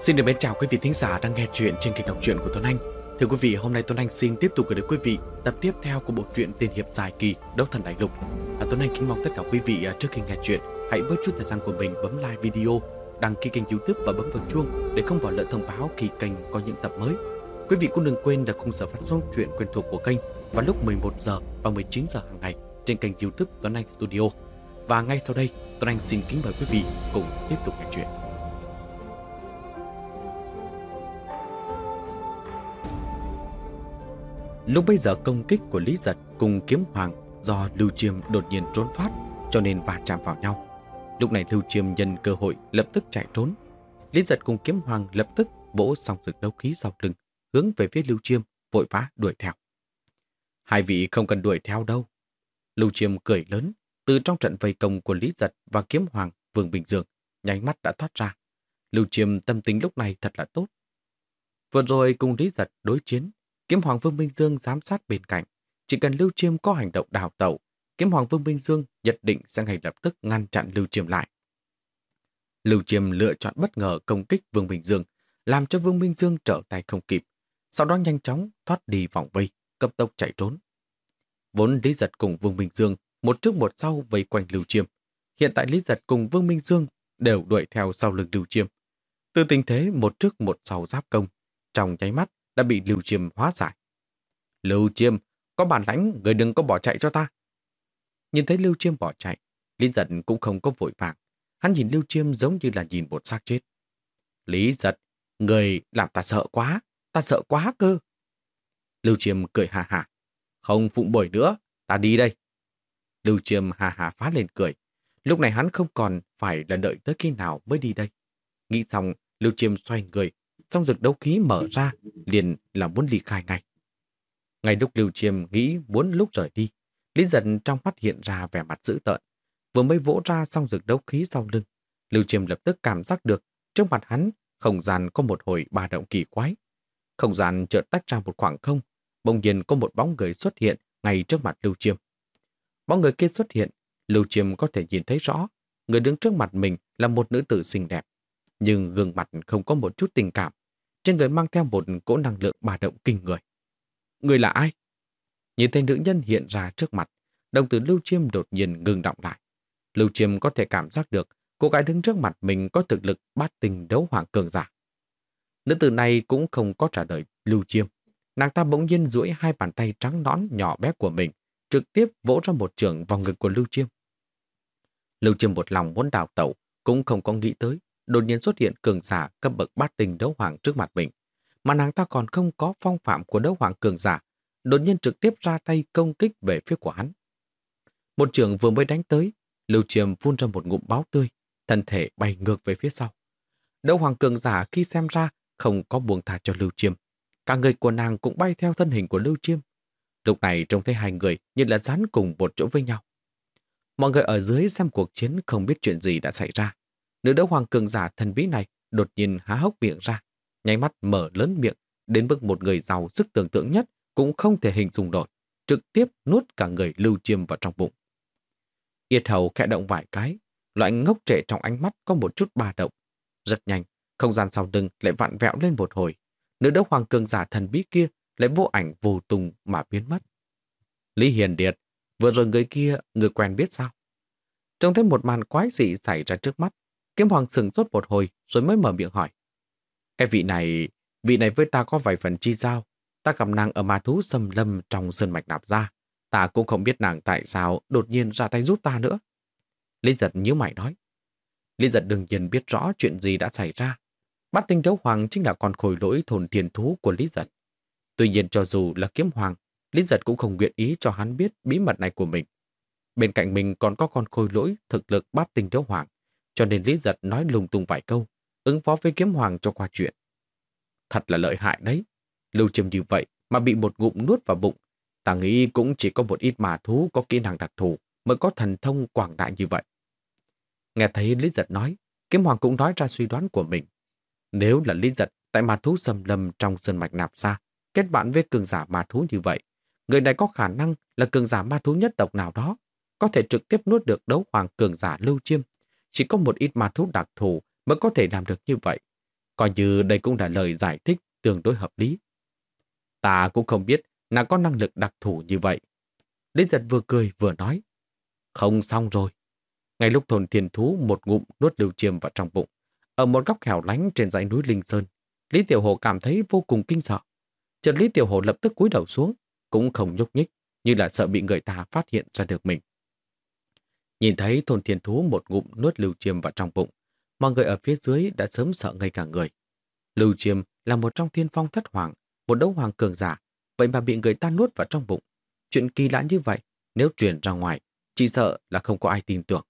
Xin được mến chào quý vị thính giả đang nghe chuyện trên kênh đọc truyện của Tuấn Anh. Thưa quý vị, hôm nay Tuấn Anh xin tiếp tục gửi đến quý vị tập tiếp theo của bộ truyện tiên hiệp dài kỳ Đấu Thần Đại Lục. À, Tuấn Anh kính mong tất cả quý vị à, trước khi nghe chuyện hãy bớt chút thời gian của mình bấm like video, đăng ký kênh youtube và bấm vào chuông để không bỏ lỡ thông báo khi kênh có những tập mới. Quý vị cũng đừng quên đặt khung giờ phát sóng truyện quen thuộc của kênh vào lúc 11 giờ và 19 giờ hàng ngày trên kênh youtube Tuấn Anh Studio. Và ngay sau đây, Tuấn Anh xin kính mời quý vị cùng tiếp tục nghe chuyện. Lúc bây giờ công kích của Lý Giật cùng kiếm hoàng do Lưu Chiêm đột nhiên trốn thoát cho nên va chạm vào nhau. Lúc này Lưu Chiêm nhân cơ hội lập tức chạy trốn. Lý Giật cùng kiếm hoàng lập tức vỗ xong rực đấu khí dọc lưng, hướng về phía Lưu Chiêm, vội vã đuổi theo. Hai vị không cần đuổi theo đâu. Lưu Chiêm cười lớn, từ trong trận vây công của Lý Giật và kiếm hoàng Vương Bình Dương, nháy mắt đã thoát ra. Lưu Chiêm tâm tính lúc này thật là tốt. Vừa rồi cùng Lý Giật đối chiến, Kiếm Hoàng Vương Minh Dương giám sát bên cạnh. Chỉ cần Lưu Chiêm có hành động đào tẩu, Kiếm Hoàng Vương Minh Dương nhất định sẽ ngay lập tức ngăn chặn Lưu Chiêm lại. Lưu Chiêm lựa chọn bất ngờ công kích Vương Minh Dương, làm cho Vương Minh Dương trở tay không kịp. Sau đó nhanh chóng thoát đi vòng vây, cấp tốc chạy trốn. Vốn Lý Giật cùng Vương Minh Dương một trước một sau vây quanh Lưu Chiêm. Hiện tại Lý Giật cùng Vương Minh Dương đều đuổi theo sau lưng Lưu Chiêm. Từ tình thế một trước một sau giáp công, trong nháy mắt đã bị Lưu Chiêm hóa giải. Lưu Chiêm, có bản lãnh, người đừng có bỏ chạy cho ta. Nhìn thấy Lưu Chiêm bỏ chạy, Lý Giật cũng không có vội vàng. Hắn nhìn Lưu Chiêm giống như là nhìn một xác chết. Lý Giật, người làm ta sợ quá, ta sợ quá cơ. Lưu Chiêm cười hà hà. Không phụng bồi nữa, ta đi đây. Lưu Chiêm hà hà phá lên cười. Lúc này hắn không còn phải là đợi tới khi nào mới đi đây. Nghĩ xong, Lưu Chiêm xoay người, song rực đấu khí mở ra, liền là muốn ly khai ngay. Ngay lúc Lưu Chiêm nghĩ muốn lúc rời đi, Lý Dân trong mắt hiện ra vẻ mặt dữ tợn. Vừa mới vỗ ra xong rực đấu khí sau lưng, Lưu Chiêm lập tức cảm giác được trước mặt hắn không gian có một hồi ba động kỳ quái. Không gian chợt tách ra một khoảng không, bỗng nhiên có một bóng người xuất hiện ngay trước mặt Lưu Chiêm. Bóng người kia xuất hiện, Lưu Chiêm có thể nhìn thấy rõ, người đứng trước mặt mình là một nữ tử xinh đẹp, nhưng gương mặt không có một chút tình cảm, trên người mang theo một cỗ năng lượng bà động kinh người. Người là ai? Nhìn thấy nữ nhân hiện ra trước mặt, đồng tử Lưu Chiêm đột nhiên ngừng động lại. Lưu Chiêm có thể cảm giác được cô gái đứng trước mặt mình có thực lực bát tình đấu hoàng cường giả. Nữ tử này cũng không có trả lời Lưu Chiêm. Nàng ta bỗng nhiên duỗi hai bàn tay trắng nõn nhỏ bé của mình, trực tiếp vỗ ra một trường vào ngực của Lưu Chiêm. Lưu Chiêm một lòng muốn đào tẩu, cũng không có nghĩ tới đột nhiên xuất hiện cường giả cấp bậc bát tình đấu hoàng trước mặt mình. Mà nàng ta còn không có phong phạm của đấu hoàng cường giả, đột nhiên trực tiếp ra tay công kích về phía của hắn. Một trường vừa mới đánh tới, Lưu Chiêm phun ra một ngụm báo tươi, thân thể bay ngược về phía sau. Đấu hoàng cường giả khi xem ra không có buông thả cho Lưu Chiêm. Cả người của nàng cũng bay theo thân hình của Lưu Chiêm. Lúc này trông thấy hai người như là dán cùng một chỗ với nhau. Mọi người ở dưới xem cuộc chiến không biết chuyện gì đã xảy ra. Nữ đấu hoàng cường giả thần bí này đột nhiên há hốc miệng ra, nháy mắt mở lớn miệng, đến mức một người giàu sức tưởng tượng nhất cũng không thể hình dung nổi, trực tiếp nuốt cả người lưu chiêm vào trong bụng. Yết hầu khẽ động vài cái, loại ngốc trệ trong ánh mắt có một chút ba động. Rất nhanh, không gian sau lưng lại vặn vẹo lên một hồi. Nữ đấu hoàng cường giả thần bí kia lại vô ảnh vô tùng mà biến mất. Lý Hiền Điệt, vừa rồi người kia, người quen biết sao? Trông thấy một màn quái dị xảy ra trước mắt, Kiếm Hoàng sừng sốt một hồi rồi mới mở miệng hỏi. Cái vị này, vị này với ta có vài phần chi giao. Ta gặp nàng ở ma thú xâm lâm trong sơn mạch nạp ra. Ta cũng không biết nàng tại sao đột nhiên ra tay giúp ta nữa. Lý giật nhíu mày nói. Lý giật đương nhiên biết rõ chuyện gì đã xảy ra. Bát tinh đấu hoàng chính là con khôi lỗi thồn tiền thú của Lý giật. Tuy nhiên cho dù là kiếm hoàng, Lý giật cũng không nguyện ý cho hắn biết bí mật này của mình. Bên cạnh mình còn có con khôi lỗi thực lực bát tinh đấu hoàng cho nên Lý Giật nói lung tung vài câu, ứng phó với kiếm hoàng cho qua chuyện. Thật là lợi hại đấy. Lưu Chiêm như vậy mà bị một ngụm nuốt vào bụng. Ta nghĩ cũng chỉ có một ít mà thú có kỹ năng đặc thù mới có thần thông quảng đại như vậy. Nghe thấy Lý Giật nói, kiếm hoàng cũng nói ra suy đoán của mình. Nếu là Lý Giật tại mà thú xâm lâm trong sơn mạch nạp ra, kết bạn với cường giả ma thú như vậy, người này có khả năng là cường giả ma thú nhất tộc nào đó, có thể trực tiếp nuốt được đấu hoàng cường giả Lưu Chiêm chỉ có một ít ma thú đặc thù mới có thể làm được như vậy. Coi như đây cũng là lời giải thích tương đối hợp lý. Ta cũng không biết nàng có năng lực đặc thù như vậy. Lý giật vừa cười vừa nói. Không xong rồi. Ngay lúc thồn thiền thú một ngụm nuốt lưu chiêm vào trong bụng. Ở một góc hẻo lánh trên dãy núi Linh Sơn, Lý Tiểu Hồ cảm thấy vô cùng kinh sợ. trần Lý Tiểu Hồ lập tức cúi đầu xuống, cũng không nhúc nhích, như là sợ bị người ta phát hiện ra được mình. Nhìn thấy thôn thiên thú một ngụm nuốt lưu chiêm vào trong bụng, mọi người ở phía dưới đã sớm sợ ngây cả người. Lưu chiêm là một trong thiên phong thất hoàng, một đấu hoàng cường giả, vậy mà bị người ta nuốt vào trong bụng. Chuyện kỳ lạ như vậy, nếu truyền ra ngoài, chỉ sợ là không có ai tin tưởng.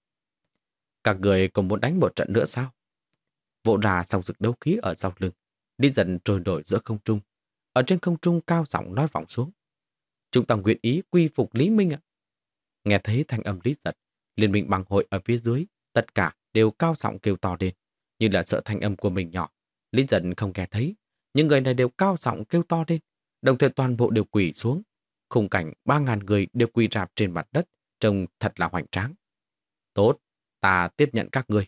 Các người còn muốn đánh một trận nữa sao? Vỗ ra xong rực đấu khí ở sau lưng, đi dần trôi nổi giữa không trung. Ở trên không trung cao giọng nói vọng xuống. Chúng ta nguyện ý quy phục Lý Minh ạ. Nghe thấy thanh âm Lý giật, liên minh bằng hội ở phía dưới, tất cả đều cao giọng kêu to lên, như là sợ thanh âm của mình nhỏ. Lý giận không nghe thấy, những người này đều cao giọng kêu to lên, đồng thời toàn bộ đều quỳ xuống. Khung cảnh ba ngàn người đều quỳ rạp trên mặt đất, trông thật là hoành tráng. Tốt, ta tiếp nhận các người.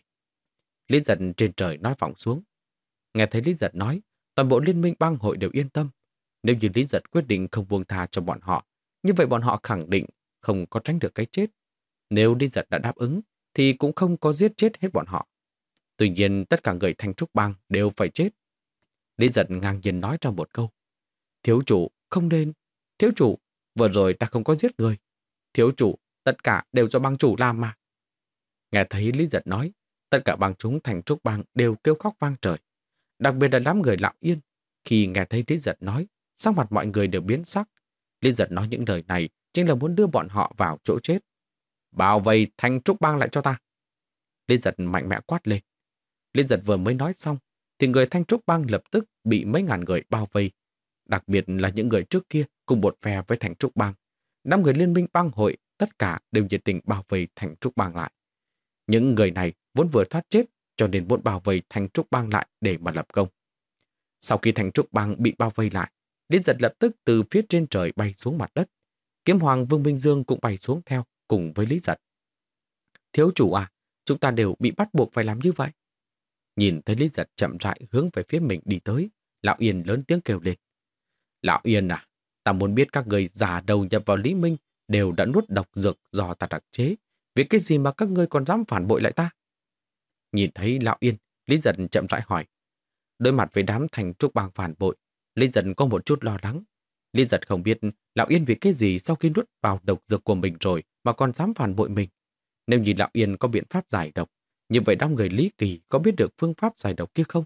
Lý giật trên trời nói vọng xuống. Nghe thấy Lý giật nói, toàn bộ liên minh bang hội đều yên tâm. Nếu như Lý giật quyết định không buông tha cho bọn họ, như vậy bọn họ khẳng định không có tránh được cái chết. Nếu Lý giật đã đáp ứng, thì cũng không có giết chết hết bọn họ. Tuy nhiên, tất cả người thanh trúc bang đều phải chết. Lý giật ngang nhiên nói trong một câu. Thiếu chủ, không nên. Thiếu chủ, vừa rồi ta không có giết người. Thiếu chủ, tất cả đều do bang chủ làm mà. Nghe thấy Lý giật nói, tất cả bang chúng thành trúc bang đều kêu khóc vang trời. Đặc biệt là đám người lặng yên. Khi nghe thấy Lý giật nói, sắc mặt mọi người đều biến sắc. Lý giật nói những lời này chính là muốn đưa bọn họ vào chỗ chết. Bảo vây Thanh trúc bang lại cho ta. Liên giật mạnh mẽ quát lên. Liên giật vừa mới nói xong, thì người thanh trúc bang lập tức bị mấy ngàn người bao vây. Đặc biệt là những người trước kia cùng bột phe với Thanh trúc bang. Năm người liên minh bang hội tất cả đều nhiệt tình bao vây Thanh trúc bang lại. Những người này vốn vừa thoát chết cho nên muốn bao vây Thanh trúc bang lại để mà lập công. Sau khi Thanh trúc bang bị bao vây lại, Liên giật lập tức từ phía trên trời bay xuống mặt đất. Kiếm hoàng Vương Minh Dương cũng bay xuống theo cùng với Lý giật. Thiếu chủ à, chúng ta đều bị bắt buộc phải làm như vậy. Nhìn thấy Lý giật chậm rãi hướng về phía mình đi tới, Lão Yên lớn tiếng kêu lên. Lão Yên à, ta muốn biết các người giả đầu nhập vào Lý Minh đều đã nuốt độc dược do ta đặc chế. Vì cái gì mà các ngươi còn dám phản bội lại ta? Nhìn thấy Lão Yên, Lý giật chậm rãi hỏi. Đối mặt với đám thành trúc bang phản bội, Lý giật có một chút lo lắng. Lý giật không biết Lão Yên vì cái gì sau khi nuốt vào độc dược của mình rồi mà còn dám phản bội mình. Nếu như Lão Yên có biện pháp giải độc, như vậy đám người Lý Kỳ có biết được phương pháp giải độc kia không?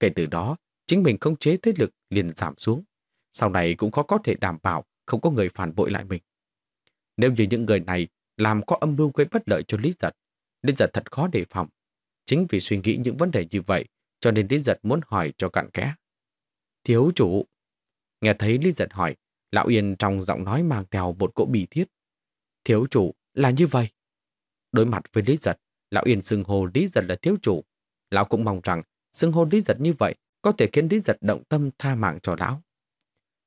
Kể từ đó, chính mình không chế thế lực liền giảm xuống. Sau này cũng khó có thể đảm bảo không có người phản bội lại mình. Nếu như những người này làm có âm mưu gây bất lợi cho Lý Giật, Lý Giật thật khó đề phòng. Chính vì suy nghĩ những vấn đề như vậy, cho nên Lý Giật muốn hỏi cho cặn kẽ. Thiếu chủ! Nghe thấy Lý Giật hỏi, Lão Yên trong giọng nói mang theo một cỗ bì thiết. Thiếu chủ là như vậy. Đối mặt với Lý Giật, Lão Yên xưng hồ Lý Giật là thiếu chủ. Lão cũng mong rằng xưng hồ Lý Giật như vậy có thể khiến Lý Giật động tâm tha mạng cho Lão.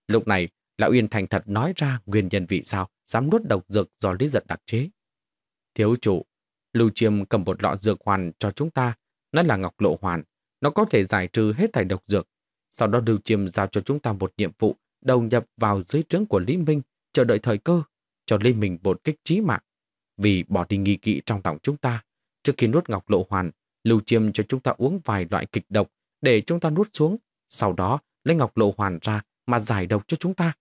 Lúc này, Lão Yên thành thật nói ra nguyên nhân vì sao dám nuốt độc dược do Lý Giật đặc chế. Thiếu chủ, Lưu Chiêm cầm một lọ dược hoàn cho chúng ta, nó là ngọc lộ hoàn, nó có thể giải trừ hết thảy độc dược. Sau đó Lưu Chiêm giao cho chúng ta một nhiệm vụ đầu nhập vào dưới trướng của Lý Minh, chờ đợi thời cơ, cho Lê Minh một kích trí mạng. Vì bỏ đi nghi kỵ trong lòng chúng ta, trước khi nuốt ngọc lộ hoàn, Lưu Chiêm cho chúng ta uống vài loại kịch độc để chúng ta nuốt xuống, sau đó lấy ngọc lộ hoàn ra mà giải độc cho chúng ta.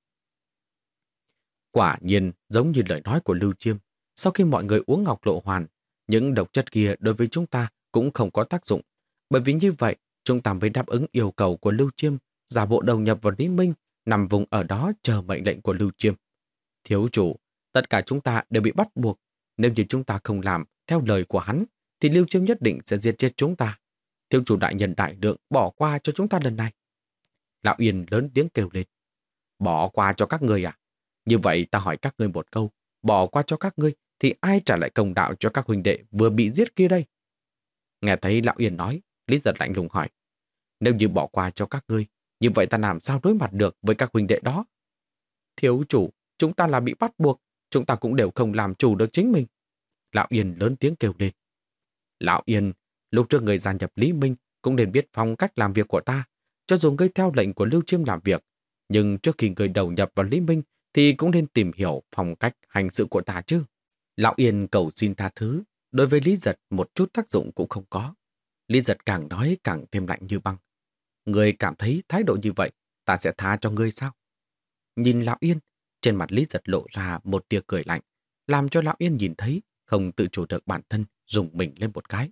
Quả nhiên, giống như lời nói của Lưu Chiêm, sau khi mọi người uống ngọc lộ hoàn, những độc chất kia đối với chúng ta cũng không có tác dụng. Bởi vì như vậy, chúng ta mới đáp ứng yêu cầu của Lưu Chiêm, giả bộ đầu nhập vào Lý Minh, nằm vùng ở đó chờ mệnh lệnh của Lưu Chiêm. Thiếu chủ, tất cả chúng ta đều bị bắt buộc. Nếu như chúng ta không làm theo lời của hắn, thì Lưu Chiêm nhất định sẽ giết chết chúng ta. Thiếu chủ đại nhân đại lượng bỏ qua cho chúng ta lần này. Lão Yên lớn tiếng kêu lên. Bỏ qua cho các người à? Như vậy ta hỏi các ngươi một câu. Bỏ qua cho các ngươi thì ai trả lại công đạo cho các huynh đệ vừa bị giết kia đây? Nghe thấy Lão Yên nói, Lý giật lạnh lùng hỏi. Nếu như bỏ qua cho các ngươi, như vậy ta làm sao đối mặt được với các huynh đệ đó? Thiếu chủ, chúng ta là bị bắt buộc, chúng ta cũng đều không làm chủ được chính mình. Lão Yên lớn tiếng kêu lên. Lão Yên, lúc trước người gia nhập Lý Minh cũng nên biết phong cách làm việc của ta. Cho dù ngươi theo lệnh của Lưu Chiêm làm việc, nhưng trước khi người đầu nhập vào Lý Minh thì cũng nên tìm hiểu phong cách hành sự của ta chứ. Lão Yên cầu xin tha thứ, đối với Lý Giật một chút tác dụng cũng không có. Lý Giật càng nói càng thêm lạnh như băng. người cảm thấy thái độ như vậy, ta sẽ tha cho ngươi sao? Nhìn Lão Yên, trên mặt Lý Giật lộ ra một tia cười lạnh, làm cho Lão Yên nhìn thấy, không tự chủ được bản thân, dùng mình lên một cái.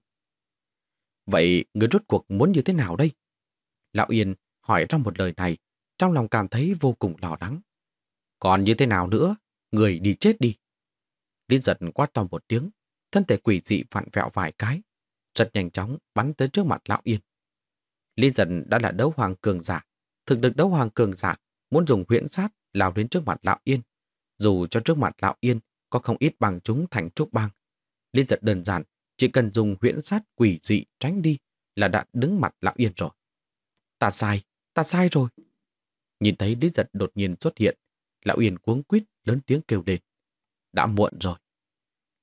Vậy người rốt cuộc muốn như thế nào đây? Lão Yên hỏi trong một lời này, trong lòng cảm thấy vô cùng lo lắng. Còn như thế nào nữa? Người đi chết đi. Lý giật quát to một tiếng, thân thể quỷ dị vặn vẹo vài cái, rất nhanh chóng bắn tới trước mặt Lão Yên. Lý giật đã là đấu hoàng cường giả, thực được đấu hoàng cường giả, muốn dùng huyễn sát lao đến trước mặt Lão Yên. Dù cho trước mặt Lão Yên có không ít bằng chúng thành trúc bang. liên giật đơn giản chỉ cần dùng huyễn sát quỷ dị tránh đi là đã đứng mặt lão yên rồi. Ta sai, ta sai rồi. Nhìn thấy Lý Giật đột nhiên xuất hiện, lão yên cuống quýt lớn tiếng kêu lên. Đã muộn rồi.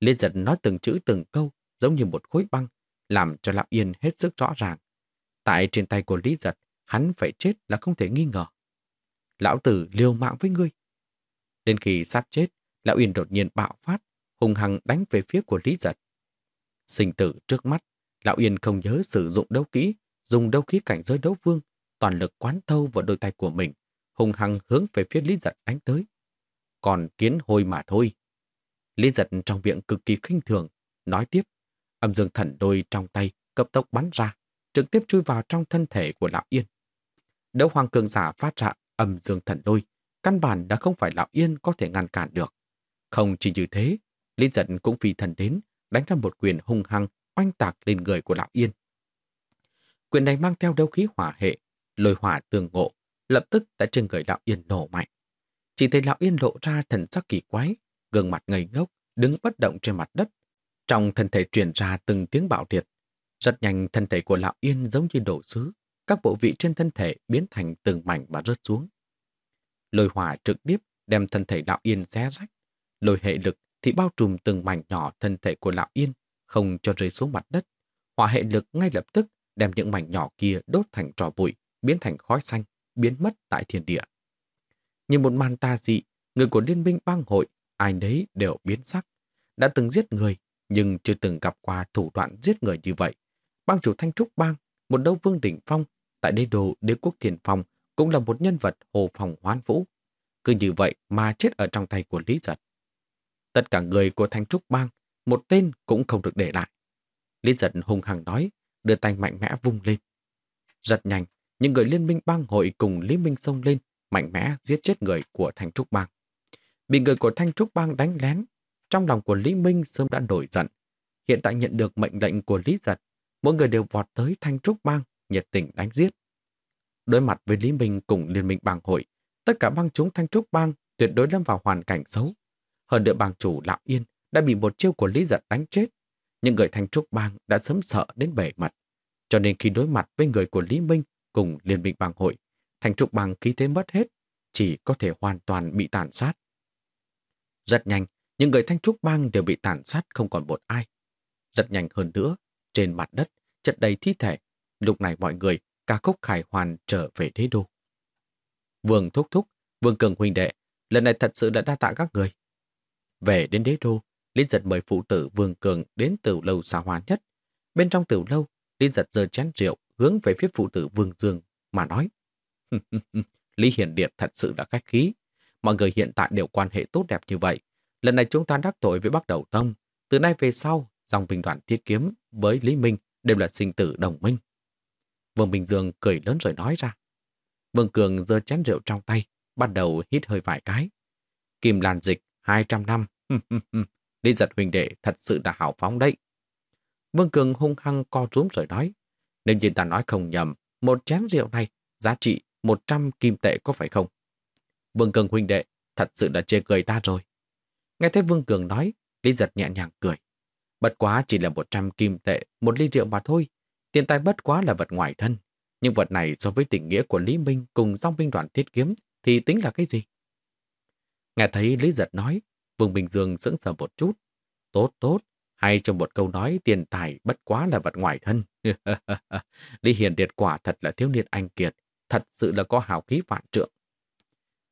liên Giật nói từng chữ từng câu giống như một khối băng, làm cho lão yên hết sức rõ ràng. Tại trên tay của Lý Giật, hắn phải chết là không thể nghi ngờ. Lão tử liều mạng với ngươi. Đến khi sắp chết, lão yên đột nhiên bạo phát, hùng hăng đánh về phía của Lý Giật. Sinh tử trước mắt, Lão Yên không nhớ sử dụng đấu kỹ, dùng đấu khí cảnh giới đấu vương, toàn lực quán thâu vào đôi tay của mình, hùng hăng hướng về phía Lý Giật đánh tới. Còn kiến hôi mà thôi. Lý Giật trong miệng cực kỳ khinh thường, nói tiếp, âm dương thần đôi trong tay cấp tốc bắn ra, trực tiếp chui vào trong thân thể của Lão Yên. Đấu hoàng cường giả phát ra âm dương thần Lôi căn bản đã không phải Lão Yên có thể ngăn cản được. Không chỉ như thế, Lý giận cũng phi thần đến, đánh ra một quyền hung hăng oanh tạc lên người của lão Yên. Quyền này mang theo đấu khí hỏa hệ, lôi hỏa tường ngộ, lập tức đã trên người lão Yên nổ mạnh. Chỉ thấy lão Yên lộ ra thần sắc kỳ quái, gương mặt ngây ngốc, đứng bất động trên mặt đất. Trong thân thể truyền ra từng tiếng bạo liệt. Rất nhanh thân thể của lão Yên giống như đổ sứ, các bộ vị trên thân thể biến thành từng mảnh và rớt xuống. Lôi hỏa trực tiếp đem thân thể lão Yên xé rách. Lôi hệ lực thì bao trùm từng mảnh nhỏ thân thể của lão Yên, không cho rơi xuống mặt đất. Hỏa hệ lực ngay lập tức đem những mảnh nhỏ kia đốt thành trò bụi, biến thành khói xanh, biến mất tại thiên địa. Như một màn ta dị, người của Liên minh bang hội, ai nấy đều biến sắc. Đã từng giết người, nhưng chưa từng gặp qua thủ đoạn giết người như vậy. Bang chủ Thanh Trúc Bang, một đấu vương đỉnh phong, tại đế đô đế quốc thiền phong, cũng là một nhân vật hồ phòng hoán vũ. Cứ như vậy mà chết ở trong tay của Lý Giật. Tất cả người của Thanh Trúc Bang, một tên cũng không được để lại. Lý giật hung hăng nói, đưa tay mạnh mẽ vung lên. Rất nhanh, những người liên minh bang hội cùng Lý Minh xông lên, mạnh mẽ giết chết người của Thanh Trúc Bang. Bị người của Thanh Trúc Bang đánh lén, trong lòng của Lý Minh sớm đã nổi giận. Hiện tại nhận được mệnh lệnh của Lý Giật, mỗi người đều vọt tới Thanh Trúc Bang, nhiệt tình đánh giết. Đối mặt với Lý Minh cùng Liên minh bang hội, tất cả bang chúng Thanh Trúc Bang tuyệt đối lâm vào hoàn cảnh xấu. Hơn nữa bang chủ Lão Yên đã bị một chiêu của Lý Giật đánh chết. những người Thanh Trúc Bang đã sớm sợ đến bể mặt. Cho nên khi đối mặt với người của Lý Minh cùng Liên minh bang hội, Thanh Trúc Bang khí thế mất hết, chỉ có thể hoàn toàn bị tàn sát. Rất nhanh, những người Thanh Trúc Bang đều bị tàn sát không còn một ai. Rất nhanh hơn nữa, trên mặt đất, chất đầy thi thể. Lúc này mọi người, ca khúc khải hoàn trở về đế đô. Vương thúc thúc, Vương Cường huynh đệ, lần này thật sự đã đa tạ các người. Về đến đế đô, Lý giật mời phụ tử Vương Cường đến tử lâu xa hoa nhất. Bên trong tử lâu, Lý giật giơ chén rượu hướng về phía phụ tử Vương Dương mà nói. Lý hiển Điệt thật sự đã khách khí. Mọi người hiện tại đều quan hệ tốt đẹp như vậy. Lần này chúng ta đắc tội với Bắc Đầu Tông. Từ nay về sau, dòng bình đoàn thiết kiếm với Lý Minh đều là sinh tử đồng minh. Vương Bình Dương cười lớn rồi nói ra. Vương Cường giơ chén rượu trong tay, bắt đầu hít hơi vài cái. Kim Lan Dịch 200 năm. Lý giật huynh đệ thật sự đã hào phóng đấy. Vương Cường hung hăng co rúm rồi nói. Nếu như ta nói không nhầm, một chén rượu này giá trị 100 kim tệ có phải không? Vương Cường huynh đệ thật sự đã chê cười ta rồi. Nghe thấy Vương Cường nói, Lý giật nhẹ nhàng cười. Bất quá chỉ là 100 kim tệ, một ly rượu mà thôi. Tiền tài bất quá là vật ngoài thân. Nhưng vật này so với tình nghĩa của Lý Minh cùng dòng binh đoàn thiết kiếm thì tính là cái gì? Nghe thấy Lý Giật nói, Vương Bình Dương sững sờ một chút. Tốt tốt, hay trong một câu nói tiền tài bất quá là vật ngoài thân. Lý Hiền Điệt quả thật là thiếu niên anh kiệt, thật sự là có hào khí vạn trượng.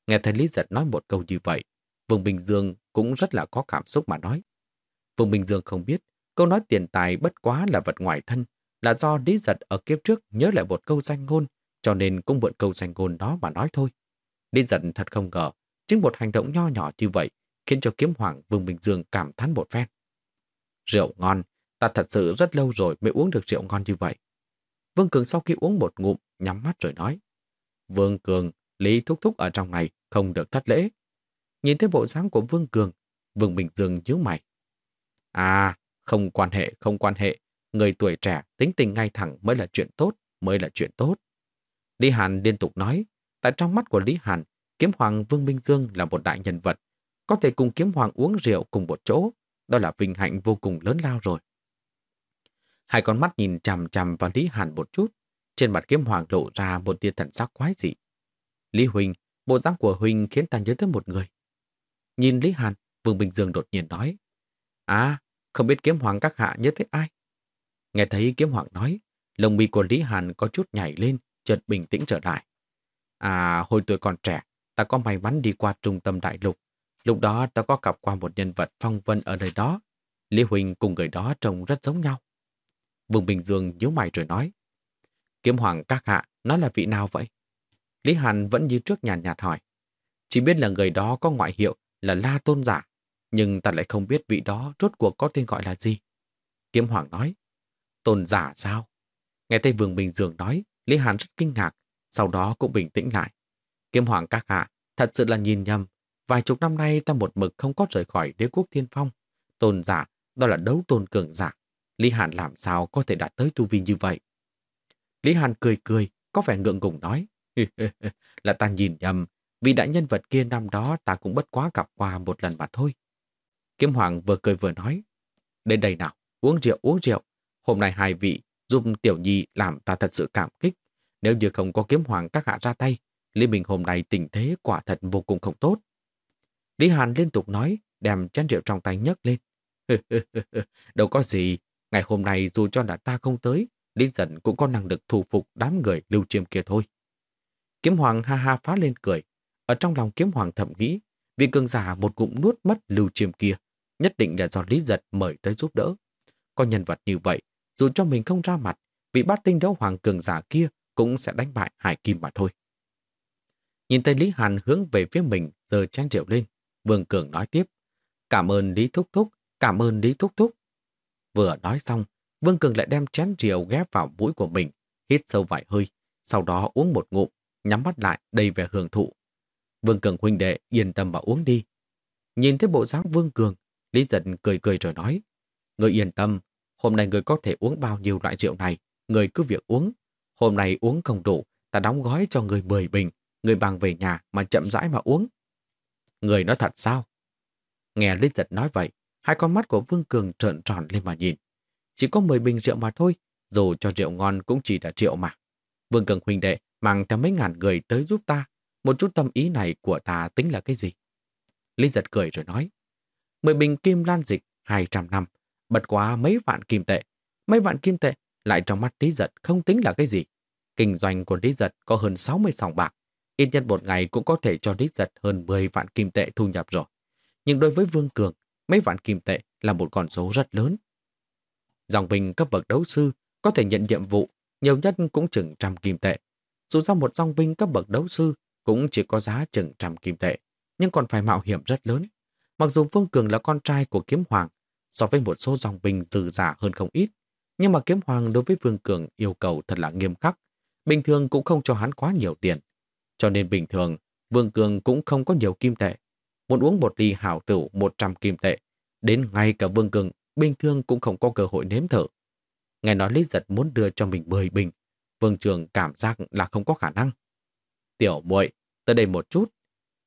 Nghe thấy Lý Giật nói một câu như vậy, Vương Bình Dương cũng rất là có cảm xúc mà nói. Vương Bình Dương không biết, câu nói tiền tài bất quá là vật ngoài thân, là do Lý Giật ở kiếp trước nhớ lại một câu danh ngôn, cho nên cũng mượn câu danh ngôn đó mà nói thôi. Lý Giật thật không ngờ, chính một hành động nho nhỏ như vậy khiến cho kiếm hoàng Vương Bình Dương cảm thán một phen. Rượu ngon, ta thật sự rất lâu rồi mới uống được rượu ngon như vậy. Vương Cường sau khi uống một ngụm, nhắm mắt rồi nói. Vương Cường, Lý Thúc Thúc ở trong này, không được thất lễ. Nhìn thấy bộ dáng của Vương Cường, Vương Bình Dương nhíu mày. À, không quan hệ, không quan hệ. Người tuổi trẻ, tính tình ngay thẳng mới là chuyện tốt, mới là chuyện tốt. Lý Hàn liên tục nói, tại trong mắt của Lý Hàn, kiếm hoàng Vương Minh Dương là một đại nhân vật. Có thể cùng kiếm hoàng uống rượu cùng một chỗ, đó là vinh hạnh vô cùng lớn lao rồi. Hai con mắt nhìn chằm chằm vào Lý Hàn một chút, trên mặt kiếm hoàng lộ ra một tia thần sắc quái dị. Lý Huỳnh, bộ dáng của Huỳnh khiến ta nhớ tới một người. Nhìn Lý Hàn, Vương Bình Dương đột nhiên nói. À, không biết kiếm hoàng các hạ nhớ tới ai? Nghe thấy kiếm hoàng nói, lồng mi của Lý Hàn có chút nhảy lên, chợt bình tĩnh trở lại. À, hồi tuổi còn trẻ, ta có may mắn đi qua trung tâm đại lục. Lúc đó ta có gặp qua một nhân vật phong vân ở nơi đó. Lý Huỳnh cùng người đó trông rất giống nhau. Vương Bình Dương nhíu mày rồi nói. Kiếm hoàng các hạ, nó là vị nào vậy? Lý Hàn vẫn như trước nhàn nhạt, nhạt hỏi. Chỉ biết là người đó có ngoại hiệu là La Tôn Giả, nhưng ta lại không biết vị đó rốt cuộc có tên gọi là gì. Kiếm Hoàng nói, Tôn Giả sao? Nghe Tây Vương Bình Dương nói, Lý Hàn rất kinh ngạc, sau đó cũng bình tĩnh lại. Kiếm Hoàng các hạ, thật sự là nhìn nhầm. Vài chục năm nay ta một mực không có rời khỏi đế quốc thiên phong. Tôn giả, đó là đấu tôn cường giả. Lý Hàn làm sao có thể đạt tới tu vi như vậy? Lý Hàn cười cười, có vẻ ngượng ngùng nói. là ta nhìn nhầm, vì đại nhân vật kia năm đó ta cũng bất quá gặp qua một lần mà thôi. Kiếm Hoàng vừa cười vừa nói. Đến đây nào, uống rượu uống rượu. Hôm nay hai vị giúp Tiểu Nhi làm ta thật sự cảm kích. Nếu như không có Kiếm Hoàng các hạ ra tay, Lý Minh hôm nay tình thế quả thật vô cùng không tốt. Lý Hàn liên tục nói, đem chén rượu trong tay nhấc lên. Đâu có gì, ngày hôm nay dù cho là ta không tới, Lý Dần cũng có năng lực thu phục đám người lưu chiêm kia thôi. Kiếm Hoàng ha ha phá lên cười. Ở trong lòng Kiếm Hoàng thầm nghĩ, vì cường giả một cụm nuốt mất lưu chiêm kia, nhất định là do Lý Giật mời tới giúp đỡ. Có nhân vật như vậy, dù cho mình không ra mặt, vị bát tinh đấu hoàng cường giả kia cũng sẽ đánh bại Hải Kim mà thôi. Nhìn thấy Lý Hàn hướng về phía mình, giờ chén rượu lên. Vương Cường nói tiếp, cảm ơn Lý Thúc Thúc, cảm ơn Lý Thúc Thúc. Vừa nói xong, Vương Cường lại đem chén rượu ghép vào mũi của mình, hít sâu vài hơi, sau đó uống một ngụm, nhắm mắt lại đầy vẻ hưởng thụ. Vương Cường huynh đệ yên tâm mà uống đi. Nhìn thấy bộ dáng Vương Cường, Lý Giật cười cười rồi nói, Người yên tâm, hôm nay người có thể uống bao nhiêu loại rượu này, người cứ việc uống. Hôm nay uống không đủ, ta đóng gói cho người 10 bình, người bằng về nhà mà chậm rãi mà uống. Người nói thật sao? Nghe Lý Giật nói vậy, hai con mắt của Vương Cường trợn tròn lên mà nhìn. Chỉ có 10 bình rượu mà thôi, dù cho rượu ngon cũng chỉ là rượu mà. Vương Cường huynh đệ mang theo mấy ngàn người tới giúp ta. Một chút tâm ý này của ta tính là cái gì? Lý giật cười rồi nói. Mười bình kim lan dịch 200 năm, bật quá mấy vạn kim tệ. Mấy vạn kim tệ lại trong mắt Lý giật không tính là cái gì. Kinh doanh của Lý giật có hơn 60 sòng bạc. Ít nhất một ngày cũng có thể cho Lý giật hơn 10 vạn kim tệ thu nhập rồi. Nhưng đối với Vương Cường, mấy vạn kim tệ là một con số rất lớn. Dòng bình cấp bậc đấu sư có thể nhận nhiệm vụ nhiều nhất cũng chừng trăm kim tệ. Dù sao một dòng binh cấp bậc đấu sư cũng chỉ có giá chừng trăm kim tệ, nhưng còn phải mạo hiểm rất lớn. Mặc dù Vương Cường là con trai của Kiếm Hoàng, so với một số dòng binh dư giả hơn không ít, nhưng mà Kiếm Hoàng đối với Vương Cường yêu cầu thật là nghiêm khắc. Bình thường cũng không cho hắn quá nhiều tiền. Cho nên bình thường, Vương Cường cũng không có nhiều kim tệ. Muốn uống một ly hảo tửu 100 kim tệ, đến ngay cả Vương Cường bình thường cũng không có cơ hội nếm thử. Nghe nói Lý Giật muốn đưa cho mình 10 bình, Vương Trường cảm giác là không có khả năng. Tiểu muội tới đây một chút.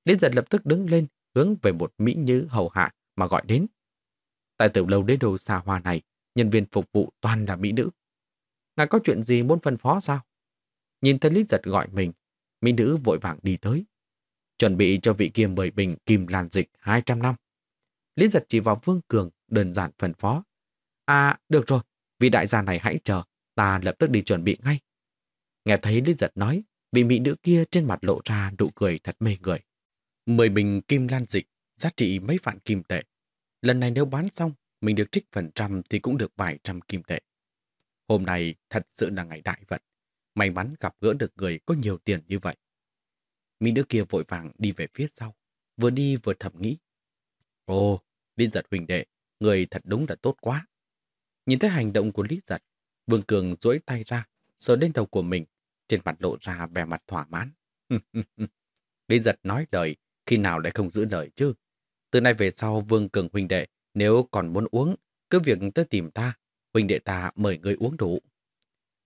Lý Giật lập tức đứng lên, hướng về một mỹ nữ hầu hạ mà gọi đến. Tại tiểu lâu đế đô xa hoa này, nhân viên phục vụ toàn là mỹ nữ. Ngài có chuyện gì muốn phân phó sao? Nhìn thấy Lý Giật gọi mình, mỹ nữ vội vàng đi tới. Chuẩn bị cho vị kia mời bình kim lan dịch 200 năm. Lý Giật chỉ vào Vương Cường đơn giản phân phó. À, được rồi, vị đại gia này hãy chờ. ta lập tức đi chuẩn bị ngay. Nghe thấy Lý Giật nói, vị mỹ nữ kia trên mặt lộ ra nụ cười thật mê người. Mười bình kim lan dịch, giá trị mấy vạn kim tệ. Lần này nếu bán xong, mình được trích phần trăm thì cũng được vài trăm kim tệ. Hôm nay thật sự là ngày đại vận. May mắn gặp gỡ được người có nhiều tiền như vậy. Mỹ nữ kia vội vàng đi về phía sau, vừa đi vừa thầm nghĩ. Ồ, Lý Giật huỳnh đệ, người thật đúng là tốt quá. Nhìn thấy hành động của Lý Giật, Vương Cường duỗi tay ra, sờ lên đầu của mình, trên mặt lộ ra vẻ mặt thỏa mãn. Lý Giật nói lời, khi nào lại không giữ lời chứ? Từ nay về sau Vương Cường huynh đệ, nếu còn muốn uống, cứ việc tới tìm ta, huynh đệ ta mời người uống đủ.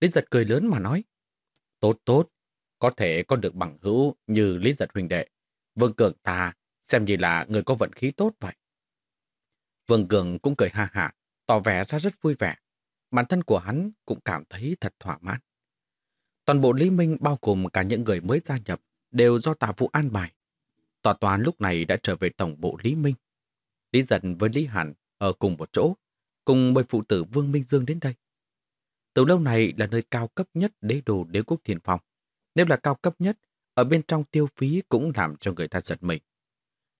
Lý Giật cười lớn mà nói. Tốt tốt, có thể con được bằng hữu như Lý Giật huynh đệ. Vương Cường ta xem như là người có vận khí tốt vậy. Vương Cường cũng cười ha hả, tỏ vẻ ra rất vui vẻ. Bản thân của hắn cũng cảm thấy thật thỏa mãn. Toàn bộ Lý Minh bao gồm cả những người mới gia nhập đều do tạ vụ an bài. Tòa toán lúc này đã trở về tổng bộ Lý Minh. Lý Dần với Lý Hàn ở cùng một chỗ, cùng mời phụ tử Vương Minh Dương đến đây. Từ lâu này là nơi cao cấp nhất đế đồ đế quốc thiền phong. Nếu là cao cấp nhất, ở bên trong tiêu phí cũng làm cho người ta giật mình.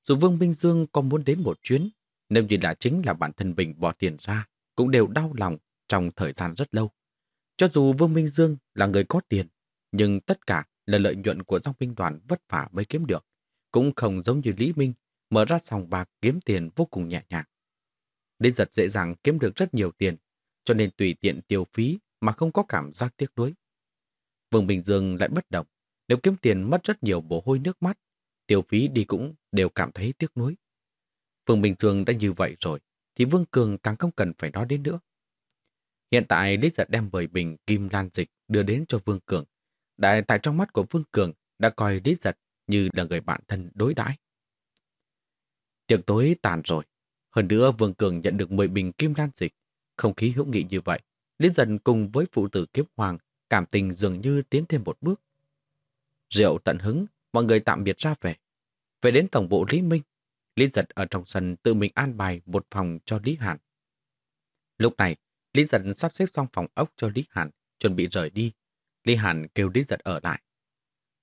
Dù Vương Minh Dương có muốn đến một chuyến, nếu như là chính là bản thân mình bỏ tiền ra, cũng đều đau lòng trong thời gian rất lâu. Cho dù Vương Minh Dương là người có tiền, nhưng tất cả là lợi nhuận của dòng binh đoàn vất vả mới kiếm được. Cũng không giống như Lý Minh, mở ra sòng bạc kiếm tiền vô cùng nhẹ nhàng. Đến giật dễ dàng kiếm được rất nhiều tiền, cho nên tùy tiện tiêu phí mà không có cảm giác tiếc nuối. Vương Bình Dương lại bất động, nếu kiếm tiền mất rất nhiều mồ hôi nước mắt, tiêu phí đi cũng đều cảm thấy tiếc nuối. Vương Bình Dương đã như vậy rồi, thì Vương Cường càng không cần phải nói đến nữa. Hiện tại Lý Giật đem bởi bình kim lan dịch đưa đến cho Vương Cường. Đại tại trong mắt của Vương Cường đã coi Lý Giật như là người bạn thân đối đãi. Tiệc tối tàn rồi. Hơn nữa Vương Cường nhận được 10 bình kim lan dịch. Không khí hữu nghị như vậy. Lý Giật cùng với phụ tử kiếp hoàng cảm tình dường như tiến thêm một bước. Rượu tận hứng, mọi người tạm biệt ra về. Về đến tổng bộ Lý Minh, Lý Giật ở trong sân tự mình an bài một phòng cho Lý Hàn. Lúc này, Lý Giật sắp xếp xong phòng ốc cho Lý Hàn, chuẩn bị rời đi. Lý Hàn kêu Lý Giật ở lại.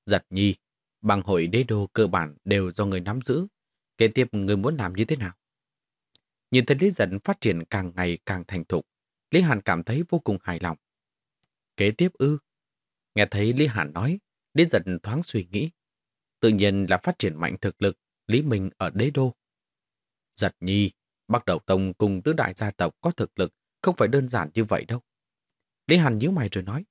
Giật nhi, bằng hội đế đô cơ bản đều do người nắm giữ. Kế tiếp người muốn làm như thế nào? Nhìn thấy Lý Dân phát triển càng ngày càng thành thục, Lý Hàn cảm thấy vô cùng hài lòng. Kế tiếp ư? Nghe thấy Lý Hàn nói, Lý Dân thoáng suy nghĩ. Tự nhiên là phát triển mạnh thực lực, Lý Minh ở đế đô. Giật nhi, Bắc Đầu Tông cùng tứ đại gia tộc có thực lực không phải đơn giản như vậy đâu. Lý Hàn nhíu mày rồi nói.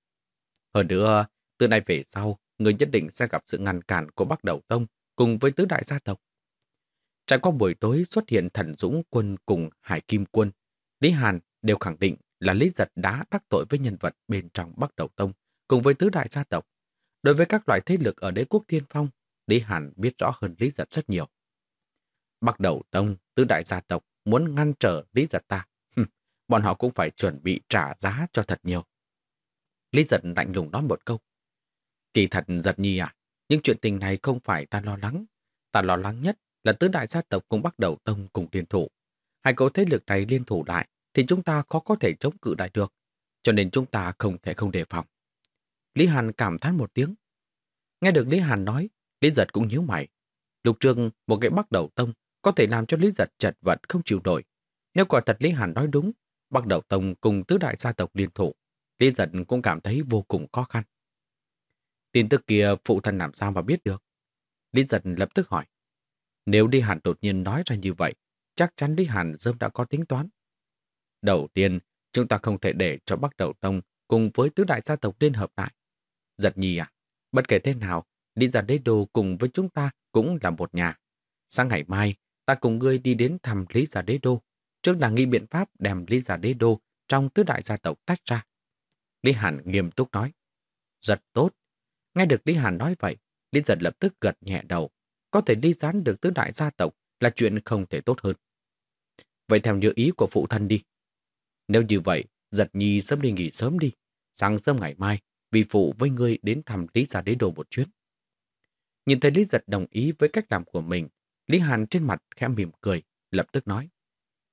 Hơn nữa, từ nay về sau, người nhất định sẽ gặp sự ngăn cản của Bắc Đầu Tông cùng với tứ đại gia tộc. Trải qua buổi tối xuất hiện thần dũng quân cùng Hải Kim quân, Lý Hàn đều khẳng định là Lý Giật đã đắc tội với nhân vật bên trong Bắc Đầu Tông cùng với tứ đại gia tộc. Đối với các loại thế lực ở đế quốc thiên phong, Lý Hàn biết rõ hơn Lý Giật rất nhiều. Bắc Đầu Tông, tứ đại gia tộc muốn ngăn trở Lý Giật ta. Bọn họ cũng phải chuẩn bị trả giá cho thật nhiều. Lý Giật lạnh lùng nói một câu. Kỳ thật giật nhi à, những chuyện tình này không phải ta lo lắng. Ta lo lắng nhất là tứ đại gia tộc cùng bắt đầu tông cùng liên thủ. Hai cấu thế lực này liên thủ lại thì chúng ta khó có thể chống cự lại được. Cho nên chúng ta không thể không đề phòng. Lý Hàn cảm thán một tiếng. Nghe được Lý Hàn nói, Lý Giật cũng nhíu mày. Lục trường một cái bắt đầu tông có thể làm cho Lý Giật chật vật không chịu nổi. Nếu quả thật Lý Hàn nói đúng, bắt đầu tông cùng tứ đại gia tộc liên thủ, Lý Giật cũng cảm thấy vô cùng khó khăn. Tin tức kia phụ thân làm sao mà biết được? Lý Giật lập tức hỏi. Nếu Lý Hàn đột nhiên nói ra như vậy, chắc chắn Lý Hàn sớm đã có tính toán. Đầu tiên, chúng ta không thể để cho Bắc Đầu Tông cùng với tứ đại gia tộc liên hợp lại. Giật nhi à, bất kể thế nào, đi ra đế đô cùng với chúng ta cũng là một nhà. Sáng ngày mai, ta cùng ngươi đi đến thăm Lý Giả Đế Đô. Trước là nghĩ biện pháp đem Lý Giả Đế Đô trong tứ đại gia tộc tách ra. Lý Hàn nghiêm túc nói. Rất tốt. Nghe được Lý Hàn nói vậy, Lý Giật lập tức gật nhẹ đầu. Có thể đi gián được tứ đại gia tộc là chuyện không thể tốt hơn. Vậy theo như ý của phụ thân đi. Nếu như vậy, giật nhi sớm đi nghỉ sớm đi. Sáng sớm ngày mai, vì phụ với ngươi đến thăm Lý Gia Đế đồ một chuyến. Nhìn thấy Lý Giật đồng ý với cách làm của mình, Lý Hàn trên mặt khẽ mỉm cười, lập tức nói.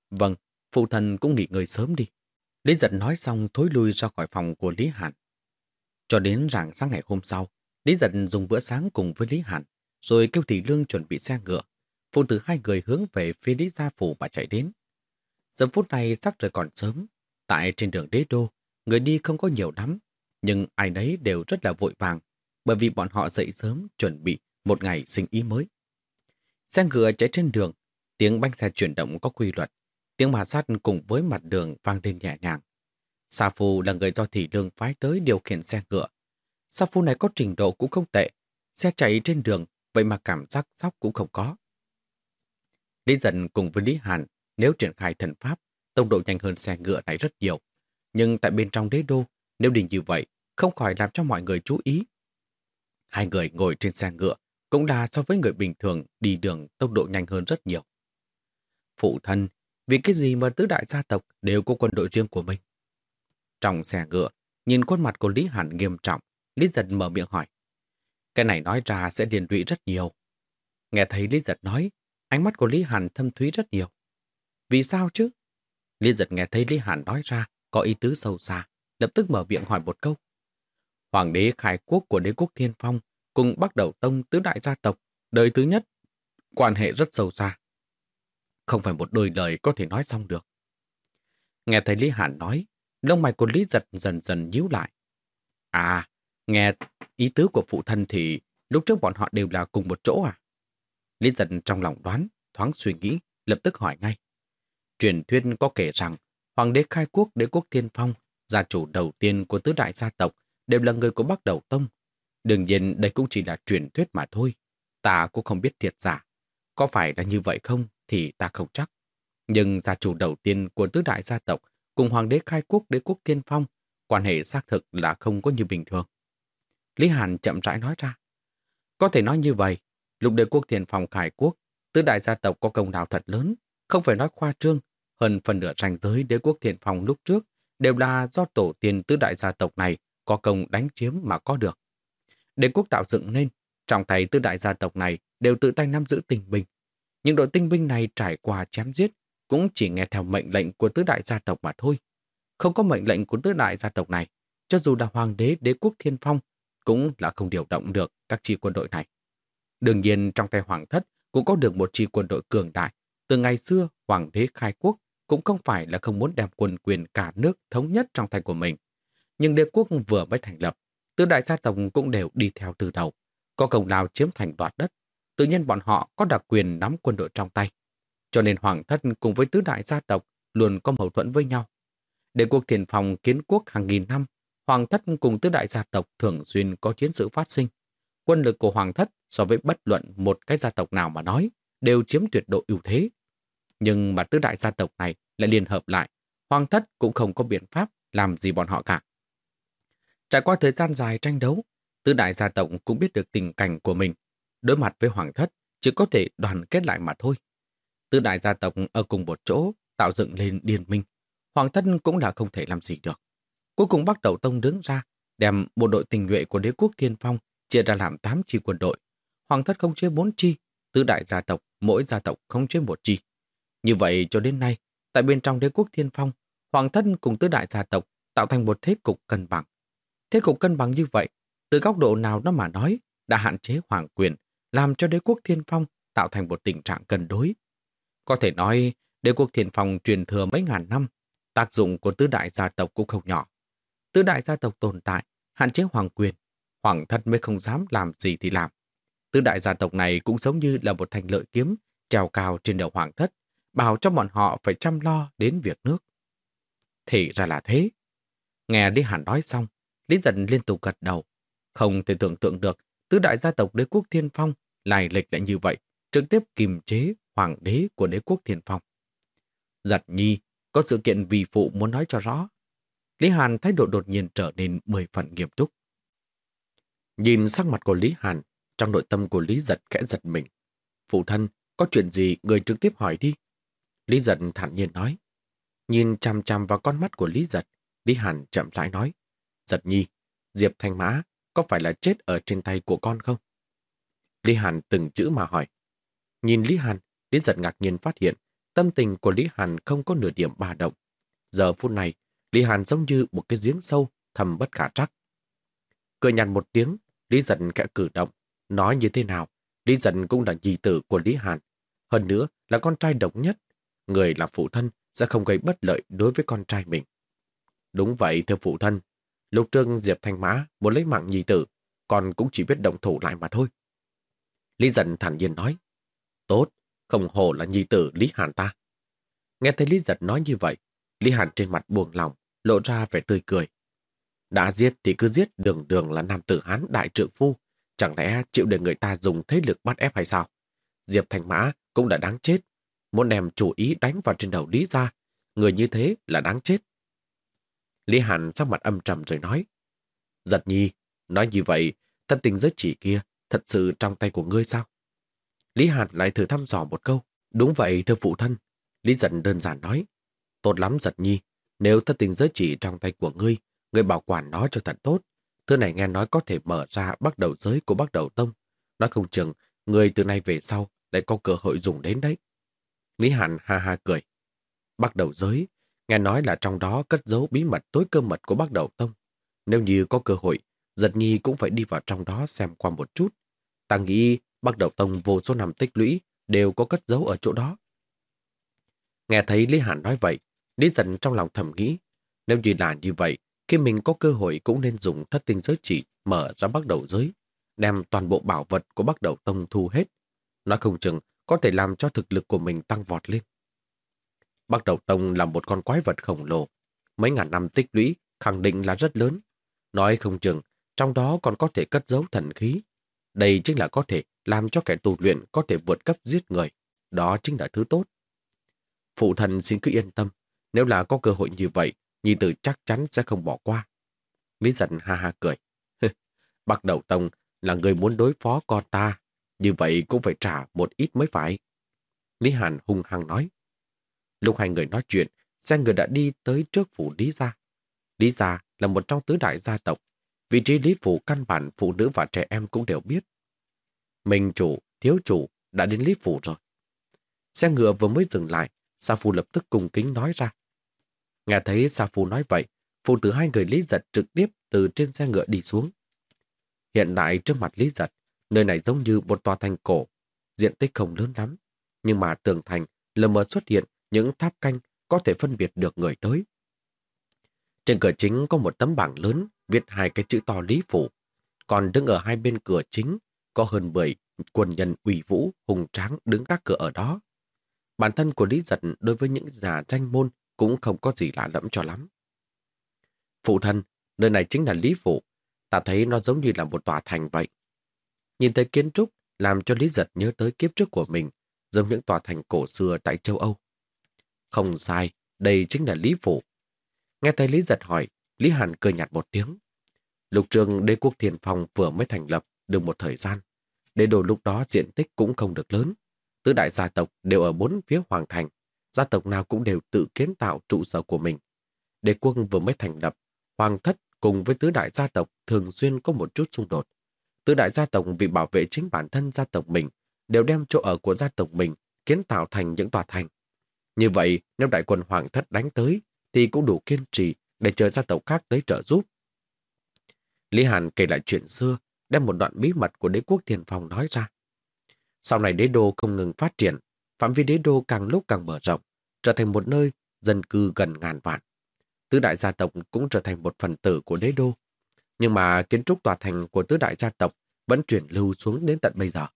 Vâng, phụ thân cũng nghỉ ngơi sớm đi. Lý giật nói xong thối lui ra khỏi phòng của Lý Hàn. Cho đến rạng sáng ngày hôm sau, Lý giật dùng bữa sáng cùng với Lý Hàn, rồi kêu Thị Lương chuẩn bị xe ngựa. Phụ tử hai người hướng về phía Lý Gia Phủ mà chạy đến. Giờ phút này sắc trời còn sớm. Tại trên đường đế đô, người đi không có nhiều lắm, nhưng ai nấy đều rất là vội vàng, bởi vì bọn họ dậy sớm chuẩn bị một ngày sinh ý mới. Xe ngựa chạy trên đường, tiếng bánh xe chuyển động có quy luật, tiếng mà sát cùng với mặt đường vang lên nhẹ nhàng. Sa Phu là người do thị lương phái tới điều khiển xe ngựa. Sao Phu này có trình độ cũng không tệ, xe chạy trên đường, vậy mà cảm giác sóc cũng không có. Lý dần cùng với Lý Hàn, nếu triển khai thần pháp, tốc độ nhanh hơn xe ngựa này rất nhiều. Nhưng tại bên trong đế đô, nếu đi như vậy, không khỏi làm cho mọi người chú ý. Hai người ngồi trên xe ngựa, cũng là so với người bình thường đi đường tốc độ nhanh hơn rất nhiều. Phụ thân, vì cái gì mà tứ đại gia tộc đều có quân đội riêng của mình? Trong xe ngựa, nhìn khuôn mặt của Lý Hàn nghiêm trọng, Lý Giật mở miệng hỏi. Cái này nói ra sẽ điền lụy rất nhiều. Nghe thấy Lý Giật nói, ánh mắt của Lý Hàn thâm thúy rất nhiều. Vì sao chứ? Lý Giật nghe thấy Lý Hàn nói ra có ý tứ sâu xa, lập tức mở miệng hỏi một câu. Hoàng đế khai quốc của đế quốc Thiên Phong cùng bắt đầu tông tứ đại gia tộc, đời thứ nhất, quan hệ rất sâu xa. Không phải một đôi lời có thể nói xong được. Nghe thấy Lý Hàn nói, lông mày của Lý giật dần dần nhíu lại. À, nghe ý tứ của phụ thân thì lúc trước bọn họ đều là cùng một chỗ à? Lý giật trong lòng đoán, thoáng suy nghĩ, lập tức hỏi ngay. Truyền thuyết có kể rằng, Hoàng đế khai quốc đế quốc Thiên Phong, gia chủ đầu tiên của tứ đại gia tộc, đều là người của Bắc Đầu Tông, Đương nhiên đây cũng chỉ là truyền thuyết mà thôi. Ta cũng không biết thiệt giả. Có phải là như vậy không thì ta không chắc. Nhưng gia chủ đầu tiên của tứ đại gia tộc cùng hoàng đế khai quốc đế quốc thiên phong, quan hệ xác thực là không có như bình thường. Lý Hàn chậm rãi nói ra. Có thể nói như vậy, lục đế quốc thiên phong khải quốc, tứ đại gia tộc có công đạo thật lớn, không phải nói khoa trương, hơn phần nửa ranh giới đế quốc thiên phong lúc trước đều là do tổ tiên tứ đại gia tộc này có công đánh chiếm mà có được. Đế quốc tạo dựng nên, trong tay tứ đại gia tộc này đều tự tay nắm giữ tình binh. Những đội tinh binh này trải qua chém giết cũng chỉ nghe theo mệnh lệnh của tứ đại gia tộc mà thôi. Không có mệnh lệnh của tứ đại gia tộc này, cho dù là hoàng đế đế quốc thiên phong, cũng là không điều động được các chi quân đội này. Đương nhiên trong tay hoàng thất cũng có được một chi quân đội cường đại. Từ ngày xưa, hoàng đế khai quốc cũng không phải là không muốn đem quân quyền cả nước thống nhất trong tay của mình. Nhưng đế quốc vừa mới thành lập, tứ đại gia tộc cũng đều đi theo từ đầu, có công lao chiếm thành đoạt đất. Tự nhiên bọn họ có đặc quyền nắm quân đội trong tay. Cho nên hoàng thất cùng với tứ đại gia tộc luôn có mâu thuẫn với nhau. đế quốc thiền phòng kiến quốc hàng nghìn năm, hoàng thất cùng tứ đại gia tộc thường xuyên có chiến sự phát sinh. Quân lực của hoàng thất so với bất luận một cái gia tộc nào mà nói đều chiếm tuyệt độ ưu thế. Nhưng mà tứ đại gia tộc này lại liên hợp lại, hoàng thất cũng không có biện pháp làm gì bọn họ cả. Trải qua thời gian dài tranh đấu, tứ đại gia tộc cũng biết được tình cảnh của mình. Đối mặt với hoàng thất, chỉ có thể đoàn kết lại mà thôi. Tứ đại gia tộc ở cùng một chỗ, tạo dựng lên điền minh. Hoàng thất cũng là không thể làm gì được. Cuối cùng bắt đầu tông đứng ra, đem bộ đội tình nhuệ của đế quốc thiên phong chia ra làm 8 chi quân đội. Hoàng thất không chế 4 chi, tứ đại gia tộc, mỗi gia tộc không chế một chi. Như vậy cho đến nay, tại bên trong đế quốc thiên phong, hoàng thất cùng tứ đại gia tộc tạo thành một thế cục cân bằng. Thế cục cân bằng như vậy, từ góc độ nào nó mà nói, đã hạn chế hoàng quyền, làm cho đế quốc thiên phong tạo thành một tình trạng cân đối. Có thể nói, đế quốc thiên phong truyền thừa mấy ngàn năm, tác dụng của tứ đại gia tộc cũng không nhỏ. Tứ đại gia tộc tồn tại, hạn chế hoàng quyền, hoàng thất mới không dám làm gì thì làm. Tứ đại gia tộc này cũng giống như là một thành lợi kiếm treo cao trên đầu hoàng thất, bảo cho bọn họ phải chăm lo đến việc nước. Thì ra là thế. Nghe đi Hàn nói xong, Lý Dân liên tục gật đầu. Không thể tưởng tượng được tứ đại gia tộc đế quốc thiên phong lại lịch lại như vậy, trực tiếp kiềm chế hoàng đế của đế quốc thiên phong. Giật nhi, có sự kiện vì phụ muốn nói cho rõ. Lý Hàn thái độ đột nhiên trở nên mười phần nghiêm túc. Nhìn sắc mặt của Lý Hàn, trong nội tâm của Lý Giật khẽ giật mình. Phụ thân, có chuyện gì người trực tiếp hỏi đi. Lý Giật thản nhiên nói. Nhìn chằm chằm vào con mắt của Lý Giật, Lý Hàn chậm rãi nói. Giật nhi, Diệp Thanh Mã có phải là chết ở trên tay của con không? Lý Hàn từng chữ mà hỏi. Nhìn Lý Hàn, Lý giật ngạc nhiên phát hiện tâm tình của Lý Hàn không có nửa điểm ba động. Giờ phút này, Lý Hàn giống như một cái giếng sâu, thầm bất khả trắc. Cười nhằn một tiếng, Lý Dân kẽ cử động. Nói như thế nào, Lý Dân cũng là dì tử của Lý Hàn. Hơn nữa là con trai độc nhất. Người làm phụ thân sẽ không gây bất lợi đối với con trai mình. Đúng vậy, thưa phụ thân. Lục trương Diệp Thanh Mã muốn lấy mạng nhì tử, còn cũng chỉ biết động thủ lại mà thôi. Lý Dân thản nhiên nói. Tốt, không hồ là nhì tử Lý Hàn ta. Nghe thấy Lý Dân nói như vậy, Lý Hàn trên mặt buồn lòng, lộ ra vẻ tươi cười. Đã giết thì cứ giết đường đường là nam tử Hán đại trượng phu, chẳng lẽ chịu để người ta dùng thế lực bắt ép hay sao? Diệp Thành Mã cũng đã đáng chết, muốn đem chủ ý đánh vào trên đầu Lý ra, người như thế là đáng chết. Lý Hàn sắc mặt âm trầm rồi nói, Giật nhi, nói như vậy, thân tình giới chỉ kia thật sự trong tay của ngươi sao? Lý Hàn lại thử thăm dò một câu, đúng vậy thưa phụ thân. Lý giận đơn giản nói, tốt lắm giật nhi, nếu thất tình giới chỉ trong tay của ngươi, ngươi bảo quản nó cho thật tốt. Thứ này nghe nói có thể mở ra bắt đầu giới của bắt đầu tông. Nói không chừng, người từ nay về sau lại có cơ hội dùng đến đấy. Lý Hàn ha ha cười. Bắt đầu giới, nghe nói là trong đó cất giấu bí mật tối cơ mật của bắt đầu tông. Nếu như có cơ hội, giật nhi cũng phải đi vào trong đó xem qua một chút. Ta nghĩ bắt đầu tông vô số năm tích lũy đều có cất giấu ở chỗ đó. Nghe thấy Lý Hàn nói vậy, Lý giận trong lòng thầm nghĩ, nếu như là như vậy, khi mình có cơ hội cũng nên dùng thất tinh giới chỉ mở ra bắt đầu giới, đem toàn bộ bảo vật của bắt đầu tông thu hết. Nói không chừng có thể làm cho thực lực của mình tăng vọt lên. Bắt đầu tông là một con quái vật khổng lồ. Mấy ngàn năm tích lũy khẳng định là rất lớn. Nói không chừng, trong đó còn có thể cất giấu thần khí. Đây chính là có thể làm cho kẻ tu luyện có thể vượt cấp giết người. Đó chính là thứ tốt. Phụ thần xin cứ yên tâm. Nếu là có cơ hội như vậy, Nhi tử chắc chắn sẽ không bỏ qua. Lý giận ha ha cười. Bắt đầu tông là người muốn đối phó con ta. Như vậy cũng phải trả một ít mới phải. Lý Hàn hung hăng nói. Lúc hai người nói chuyện, xe người đã đi tới trước phủ Lý Gia. Lý Gia là một trong tứ đại gia tộc. Vị trí Lý Phủ căn bản phụ nữ và trẻ em cũng đều biết. Mình chủ, thiếu chủ đã đến Lý Phủ rồi. Xe ngựa vừa mới dừng lại, Sa Phu lập tức cùng kính nói ra. Nghe thấy Sa Phu nói vậy, phụ tử hai người Lý Giật trực tiếp từ trên xe ngựa đi xuống. Hiện tại trước mặt Lý Giật, nơi này giống như một tòa thành cổ, diện tích không lớn lắm, nhưng mà tường thành lờ mờ xuất hiện những tháp canh có thể phân biệt được người tới. Trên cửa chính có một tấm bảng lớn viết hai cái chữ to Lý Phủ, còn đứng ở hai bên cửa chính có hơn 10 quân nhân ủy vũ hùng tráng đứng các cửa ở đó. Bản thân của Lý Giật đối với những giả danh môn cũng không có gì lạ lẫm cho lắm. Phụ thân, nơi này chính là Lý Phủ. Ta thấy nó giống như là một tòa thành vậy. Nhìn thấy kiến trúc làm cho Lý Giật nhớ tới kiếp trước của mình, giống những tòa thành cổ xưa tại châu Âu. Không sai, đây chính là Lý Phủ. Nghe thấy Lý Giật hỏi, Lý Hàn cười nhạt một tiếng. Lục trường đế quốc thiền phòng vừa mới thành lập được một thời gian. Đế đồ lúc đó diện tích cũng không được lớn. Tứ đại gia tộc đều ở bốn phía hoàng thành. Gia tộc nào cũng đều tự kiến tạo trụ sở của mình. Đế quân vừa mới thành lập, hoàng thất cùng với tứ đại gia tộc thường xuyên có một chút xung đột. Tứ đại gia tộc vì bảo vệ chính bản thân gia tộc mình, đều đem chỗ ở của gia tộc mình kiến tạo thành những tòa thành. Như vậy, nếu đại quân hoàng thất đánh tới, thì cũng đủ kiên trì để chờ gia tộc khác tới trợ giúp. Lý Hàn kể lại chuyện xưa, đem một đoạn bí mật của đế quốc thiền phong nói ra. Sau này đế đô không ngừng phát triển, phạm vi đế đô càng lúc càng mở rộng, trở thành một nơi dân cư gần ngàn vạn. Tứ đại gia tộc cũng trở thành một phần tử của đế đô. Nhưng mà kiến trúc tòa thành của tứ đại gia tộc vẫn chuyển lưu xuống đến tận bây giờ.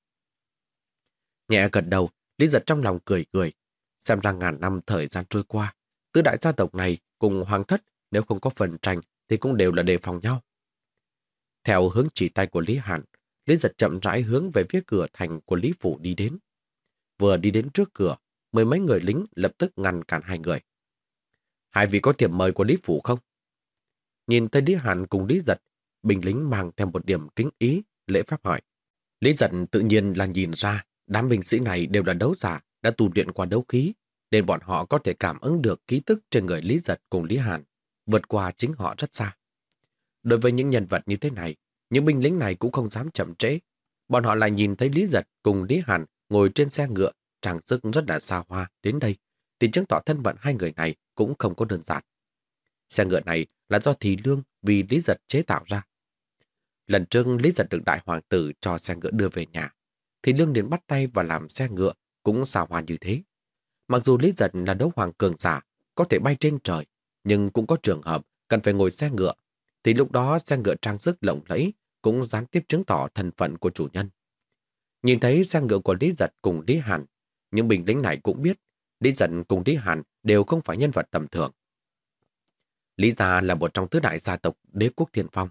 Nhẹ gật đầu, Lý giật trong lòng cười cười. Xem ra ngàn năm thời gian trôi qua, tứ đại gia tộc này cùng hoàng thất nếu không có phần tranh thì cũng đều là đề phòng nhau. Theo hướng chỉ tay của Lý Hàn, Lý giật chậm rãi hướng về phía cửa thành của Lý Phủ đi đến. Vừa đi đến trước cửa, mười mấy người lính lập tức ngăn cản hai người. Hai vị có thiệp mời của Lý Phủ không? Nhìn thấy Lý Hàn cùng Lý giật, binh lính mang theo một điểm kính ý, lễ phép hỏi. Lý giật tự nhiên là nhìn ra đám binh sĩ này đều là đấu giả, đã tu luyện qua đấu khí, nên bọn họ có thể cảm ứng được ký tức trên người Lý giật cùng Lý Hàn, vượt qua chính họ rất xa. Đối với những nhân vật như thế này, những binh lính này cũng không dám chậm trễ. Bọn họ lại nhìn thấy Lý Giật cùng Lý Hàn ngồi trên xe ngựa, trang sức rất là xa hoa đến đây, thì chứng tỏ thân phận hai người này cũng không có đơn giản. Xe ngựa này là do Thì Lương vì Lý Giật chế tạo ra. Lần trước Lý Giật được đại hoàng tử cho xe ngựa đưa về nhà, thì Lương đến bắt tay và làm xe ngựa cũng xa hoa như thế. Mặc dù Lý Giật là đấu hoàng cường giả, có thể bay trên trời, nhưng cũng có trường hợp cần phải ngồi xe ngựa, thì lúc đó xe ngựa trang sức lộng lẫy cũng gián tiếp chứng tỏ thân phận của chủ nhân. Nhìn thấy xe ngựa của Lý Giật cùng Lý Hàn, những bình lính này cũng biết Lý Giật cùng Lý Hàn đều không phải nhân vật tầm thường. Lý Gia là một trong tứ đại gia tộc đế quốc thiên phong.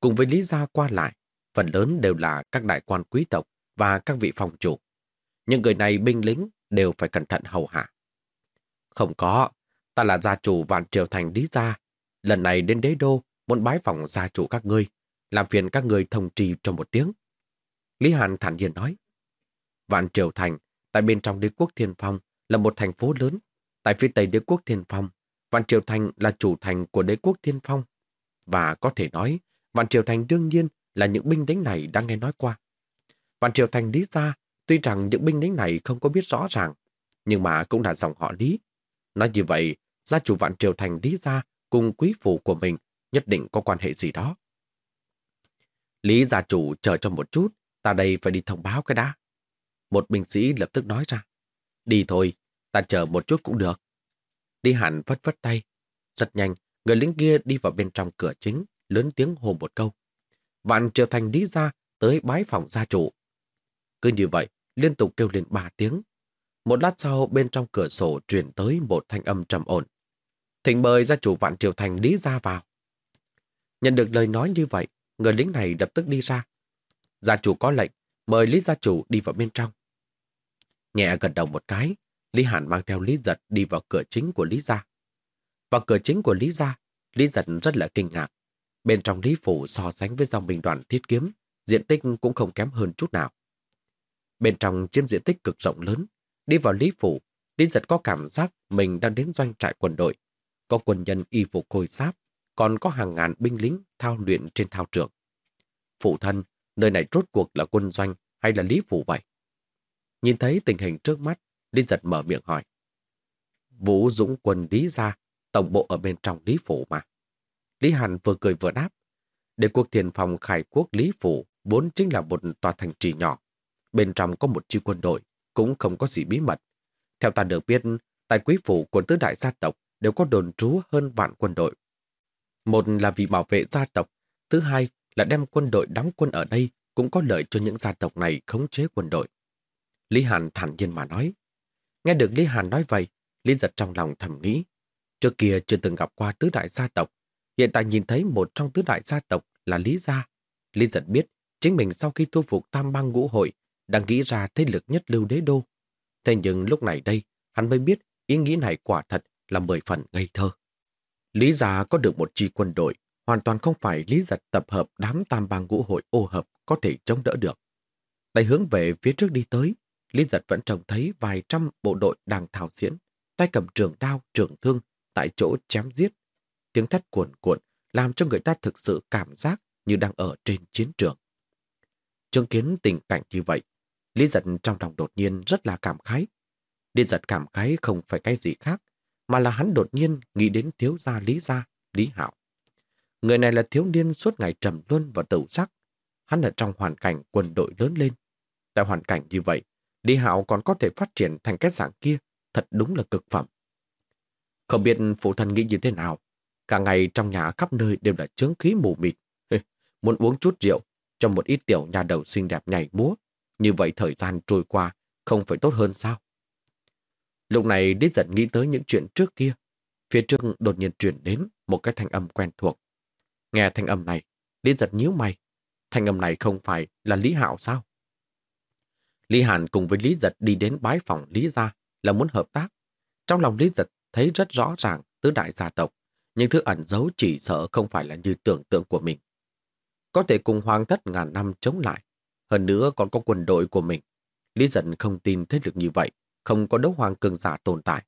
Cùng với Lý Gia qua lại, phần lớn đều là các đại quan quý tộc và các vị phòng chủ. Những người này binh lính đều phải cẩn thận hầu hạ. Không có, ta là gia chủ vạn triều thành Lý Gia. Lần này đến đế đô, muốn bái phòng gia chủ các ngươi, làm phiền các ngươi thông trì trong một tiếng. Lý Hàn thản nhiên nói. Vạn triều thành, tại bên trong đế quốc thiên phong, là một thành phố lớn. Tại phía tây đế quốc thiên phong, Vạn Triều Thành là chủ thành của đế quốc thiên phong. Và có thể nói, Vạn Triều Thành đương nhiên là những binh lính này đang nghe nói qua. Vạn Triều Thành lý ra, tuy rằng những binh lính này không có biết rõ ràng, nhưng mà cũng là dòng họ lý. Nói như vậy, gia chủ Vạn Triều Thành lý ra cùng quý phủ của mình nhất định có quan hệ gì đó. Lý gia chủ chờ cho một chút, ta đây phải đi thông báo cái đã. Một binh sĩ lập tức nói ra. Đi thôi, ta chờ một chút cũng được. Đi hẳn vất vất tay. Rất nhanh, người lính kia đi vào bên trong cửa chính, lớn tiếng hô một câu. Vạn Triều Thành đi ra tới bái phòng gia chủ. Cứ như vậy, liên tục kêu lên ba tiếng. Một lát sau, bên trong cửa sổ truyền tới một thanh âm trầm ổn. Thỉnh mời gia chủ Vạn Triều Thành lý ra vào. Nhận được lời nói như vậy, người lính này lập tức đi ra. Gia chủ có lệnh, mời Lý gia chủ đi vào bên trong. Nhẹ gật đầu một cái, Lý Hàn mang theo Lý Giật đi vào cửa chính của Lý Gia. Vào cửa chính của Lý Gia, Lý Giật rất là kinh ngạc. Bên trong Lý Phủ so sánh với dòng bình đoàn thiết kiếm, diện tích cũng không kém hơn chút nào. Bên trong chiếm diện tích cực rộng lớn, đi vào Lý Phủ, Lý Giật có cảm giác mình đang đến doanh trại quân đội. Có quân nhân y phục khôi sáp, còn có hàng ngàn binh lính thao luyện trên thao trường. Phụ thân, nơi này rốt cuộc là quân doanh hay là Lý Phủ vậy? Nhìn thấy tình hình trước mắt, Lý giật mở miệng hỏi. Vũ Dũng quân Lý ra, tổng bộ ở bên trong Lý Phủ mà. Lý Hàn vừa cười vừa đáp. Để quốc thiền phòng khải quốc Lý Phủ vốn chính là một tòa thành trì nhỏ. Bên trong có một chi quân đội, cũng không có gì bí mật. Theo ta được biết, tại quý phủ quân tứ đại gia tộc đều có đồn trú hơn vạn quân đội. Một là vì bảo vệ gia tộc, thứ hai là đem quân đội đóng quân ở đây cũng có lợi cho những gia tộc này khống chế quân đội. Lý Hàn thản nhiên mà nói, Nghe được Lý Hàn nói vậy, Lý giật trong lòng thầm nghĩ. Trước kia chưa từng gặp qua tứ đại gia tộc. Hiện tại nhìn thấy một trong tứ đại gia tộc là Lý Gia. Lý giật biết chính mình sau khi thu phục tam bang ngũ hội đang nghĩ ra thế lực nhất lưu đế đô. Thế nhưng lúc này đây, hắn mới biết ý nghĩ này quả thật là mười phần ngây thơ. Lý Gia có được một chi quân đội, hoàn toàn không phải Lý giật tập hợp đám tam bang ngũ hội ô hợp có thể chống đỡ được. Tay hướng về phía trước đi tới, Lý giật vẫn trông thấy vài trăm bộ đội đang thảo diễn, tay cầm trường đao, trường thương, tại chỗ chém giết. Tiếng thét cuồn cuộn làm cho người ta thực sự cảm giác như đang ở trên chiến trường. Chứng kiến tình cảnh như vậy, Lý giật trong lòng đột nhiên rất là cảm khái. Lý giật cảm khái không phải cái gì khác, mà là hắn đột nhiên nghĩ đến thiếu gia Lý gia, Lý hảo. Người này là thiếu niên suốt ngày trầm luân và tẩu sắc. Hắn ở trong hoàn cảnh quân đội lớn lên. Tại hoàn cảnh như vậy, Lý Hạo còn có thể phát triển thành cái dạng kia, thật đúng là cực phẩm. Không biết phụ thân nghĩ như thế nào, cả ngày trong nhà khắp nơi đều là chướng khí mù mịt. Muốn uống chút rượu, cho một ít tiểu nhà đầu xinh đẹp nhảy múa, như vậy thời gian trôi qua không phải tốt hơn sao? Lúc này Lý giận nghĩ tới những chuyện trước kia. Phía trước đột nhiên truyền đến một cái thanh âm quen thuộc. Nghe thanh âm này, Lý giật nhíu mày. Thanh âm này không phải là Lý Hạo sao? Lý Hàn cùng với Lý Giật đi đến bái phòng Lý Gia là muốn hợp tác. Trong lòng Lý Giật thấy rất rõ ràng tứ đại gia tộc, nhưng thứ ẩn giấu chỉ sợ không phải là như tưởng tượng của mình. Có thể cùng hoàng thất ngàn năm chống lại, hơn nữa còn có quân đội của mình. Lý Giật không tin thế lực như vậy, không có đấu hoàng cường giả tồn tại.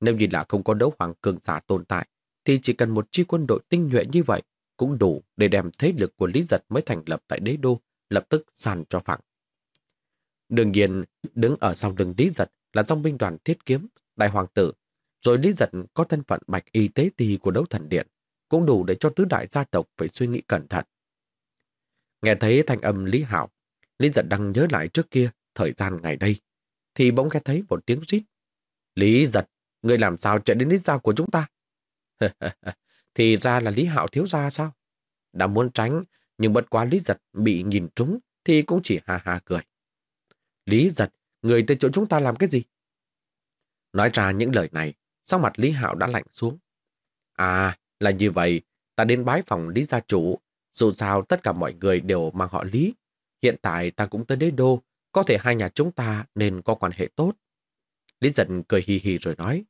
Nếu như là không có đấu hoàng cường giả tồn tại, thì chỉ cần một chi quân đội tinh nhuệ như vậy cũng đủ để đem thế lực của Lý Giật mới thành lập tại đế đô lập tức sàn cho phẳng. Đương nhiên, đứng ở sau lưng Lý Giật là dòng binh đoàn thiết kiếm, đại hoàng tử, rồi Lý Giật có thân phận bạch y tế ti của đấu thần điện. cũng đủ để cho tứ đại gia tộc phải suy nghĩ cẩn thận. Nghe thấy thanh âm Lý Hạo, Lý giật đang nhớ lại trước kia, thời gian ngày đây, thì bỗng nghe thấy một tiếng rít. Lý giật, người làm sao chạy đến lý gia của chúng ta? thì ra là Lý Hạo thiếu gia sao? Đã muốn tránh, nhưng bất quá Lý giật bị nhìn trúng thì cũng chỉ hà hà cười. Lý giật, người tới chỗ chúng ta làm cái gì? Nói ra những lời này, sau mặt Lý Hạo đã lạnh xuống. À, là như vậy, ta đến bái phòng Lý gia chủ. Dù sao tất cả mọi người đều mang họ Lý. Hiện tại ta cũng tới đế đô, có thể hai nhà chúng ta nên có quan hệ tốt. Lý giật cười hì hì rồi nói.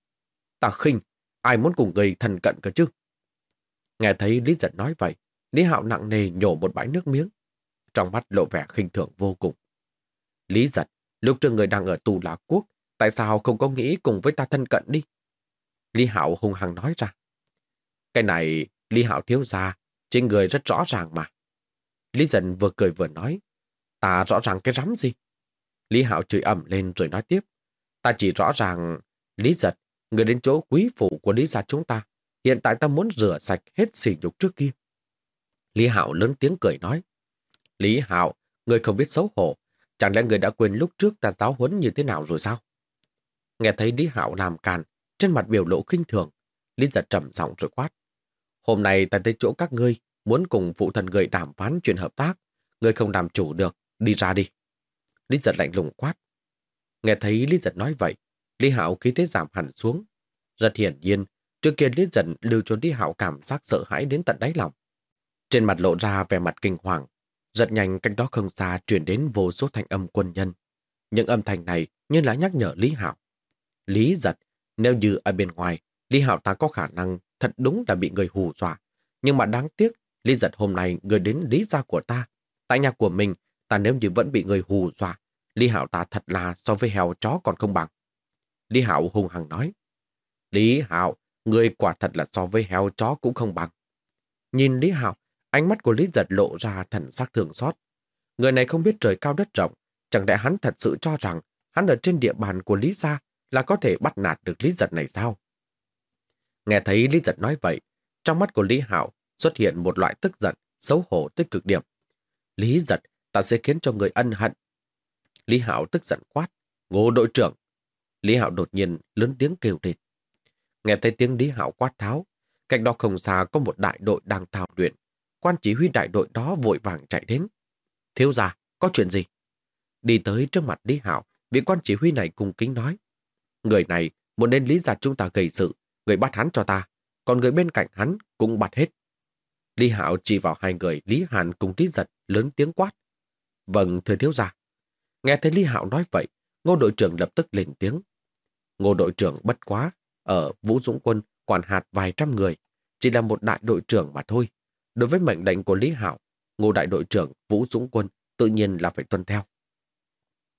Ta khinh, ai muốn cùng người thân cận cơ chứ? Nghe thấy Lý giật nói vậy, Lý Hạo nặng nề nhổ một bãi nước miếng. Trong mắt lộ vẻ khinh thường vô cùng. Lý giật, lúc trước người đang ở tù lạc quốc, tại sao không có nghĩ cùng với ta thân cận đi? Lý Hạo hung hăng nói ra. Cái này, Lý Hạo thiếu ra, trên người rất rõ ràng mà. Lý Giật vừa cười vừa nói. Ta rõ ràng cái rắm gì? Lý Hạo chửi ẩm lên rồi nói tiếp. Ta chỉ rõ ràng, Lý giật, người đến chỗ quý phụ của Lý gia chúng ta. Hiện tại ta muốn rửa sạch hết sỉ nhục trước kia. Lý Hạo lớn tiếng cười nói. Lý Hạo, người không biết xấu hổ. Chẳng lẽ người đã quên lúc trước ta giáo huấn như thế nào rồi sao? Nghe thấy Lý Hạo làm càn, trên mặt biểu lộ khinh thường, Lý giật trầm giọng rồi quát. Hôm nay ta tới chỗ các ngươi, muốn cùng phụ thần người đàm phán chuyện hợp tác. Ngươi không làm chủ được, đi ra đi. Lý giật lạnh lùng quát. Nghe thấy Lý giật nói vậy, Lý Hạo khí thế giảm hẳn xuống. Rất hiển nhiên, trước kia Lý giật lưu cho Lý Hạo cảm giác sợ hãi đến tận đáy lòng. Trên mặt lộ ra vẻ mặt kinh hoàng. Rất nhanh cách đó không xa truyền đến vô số thanh âm quân nhân. Những âm thanh này như là nhắc nhở Lý Hạo. Lý giật, nếu như ở bên ngoài, Lý Hạo ta có khả năng thật đúng là bị người hù dọa. Nhưng mà đáng tiếc, Lý giật hôm nay người đến Lý gia của ta. Tại nhà của mình, ta nếu như vẫn bị người hù dọa, Lý Hạo ta thật là so với heo chó còn không bằng. Lý Hạo hung hăng nói. Lý Hạo, người quả thật là so với heo chó cũng không bằng. Nhìn Lý Hạo, ánh mắt của Lý giật lộ ra thần sắc thường xót. Người này không biết trời cao đất rộng, chẳng lẽ hắn thật sự cho rằng hắn ở trên địa bàn của Lý gia là có thể bắt nạt được Lý giật này sao? Nghe thấy Lý giật nói vậy, trong mắt của Lý Hạo xuất hiện một loại tức giận, xấu hổ tới cực điểm. Lý giật, ta sẽ khiến cho người ân hận. Lý Hạo tức giận quát, ngô đội trưởng. Lý Hạo đột nhiên lớn tiếng kêu lên. Nghe thấy tiếng Lý Hạo quát tháo, cạnh đó không xa có một đại đội đang thảo luyện. Quan chỉ huy đại đội đó vội vàng chạy đến. Thiếu gia, có chuyện gì? Đi tới trước mặt Lý Hạo, vị quan chỉ huy này cung kính nói. Người này muốn nên lý giả chúng ta gây sự, người bắt hắn cho ta, còn người bên cạnh hắn cũng bắt hết. Lý Hạo chỉ vào hai người Lý Hàn cùng Lý Giật lớn tiếng quát. Vâng, thưa thiếu gia. Nghe thấy Lý Hạo nói vậy, ngô đội trưởng lập tức lên tiếng. Ngô đội trưởng bất quá, ở Vũ Dũng Quân quản hạt vài trăm người, chỉ là một đại đội trưởng mà thôi. Đối với mệnh lệnh của Lý Hạo, ngô đại đội trưởng Vũ Dũng Quân tự nhiên là phải tuân theo.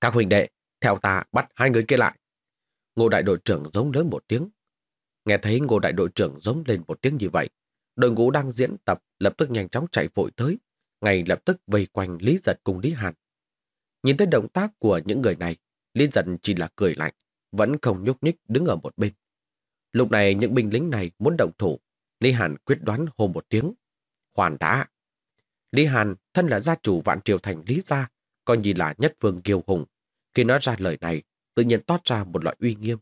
Các huynh đệ, theo ta bắt hai người kia lại. Ngô đại đội trưởng giống lớn một tiếng. Nghe thấy ngô đại đội trưởng giống lên một tiếng như vậy, đội ngũ đang diễn tập lập tức nhanh chóng chạy vội tới, ngay lập tức vây quanh Lý Giật cùng Lý Hàn. Nhìn thấy động tác của những người này, Lý Giật chỉ là cười lạnh, vẫn không nhúc nhích đứng ở một bên. Lúc này những binh lính này muốn động thủ, Lý Hàn quyết đoán hô một tiếng. Hoàn đã! Lý Hàn thân là gia chủ vạn triều thành Lý Gia, coi như là nhất vương kiêu hùng. Khi nói ra lời này, tự nhiên toát ra một loại uy nghiêm.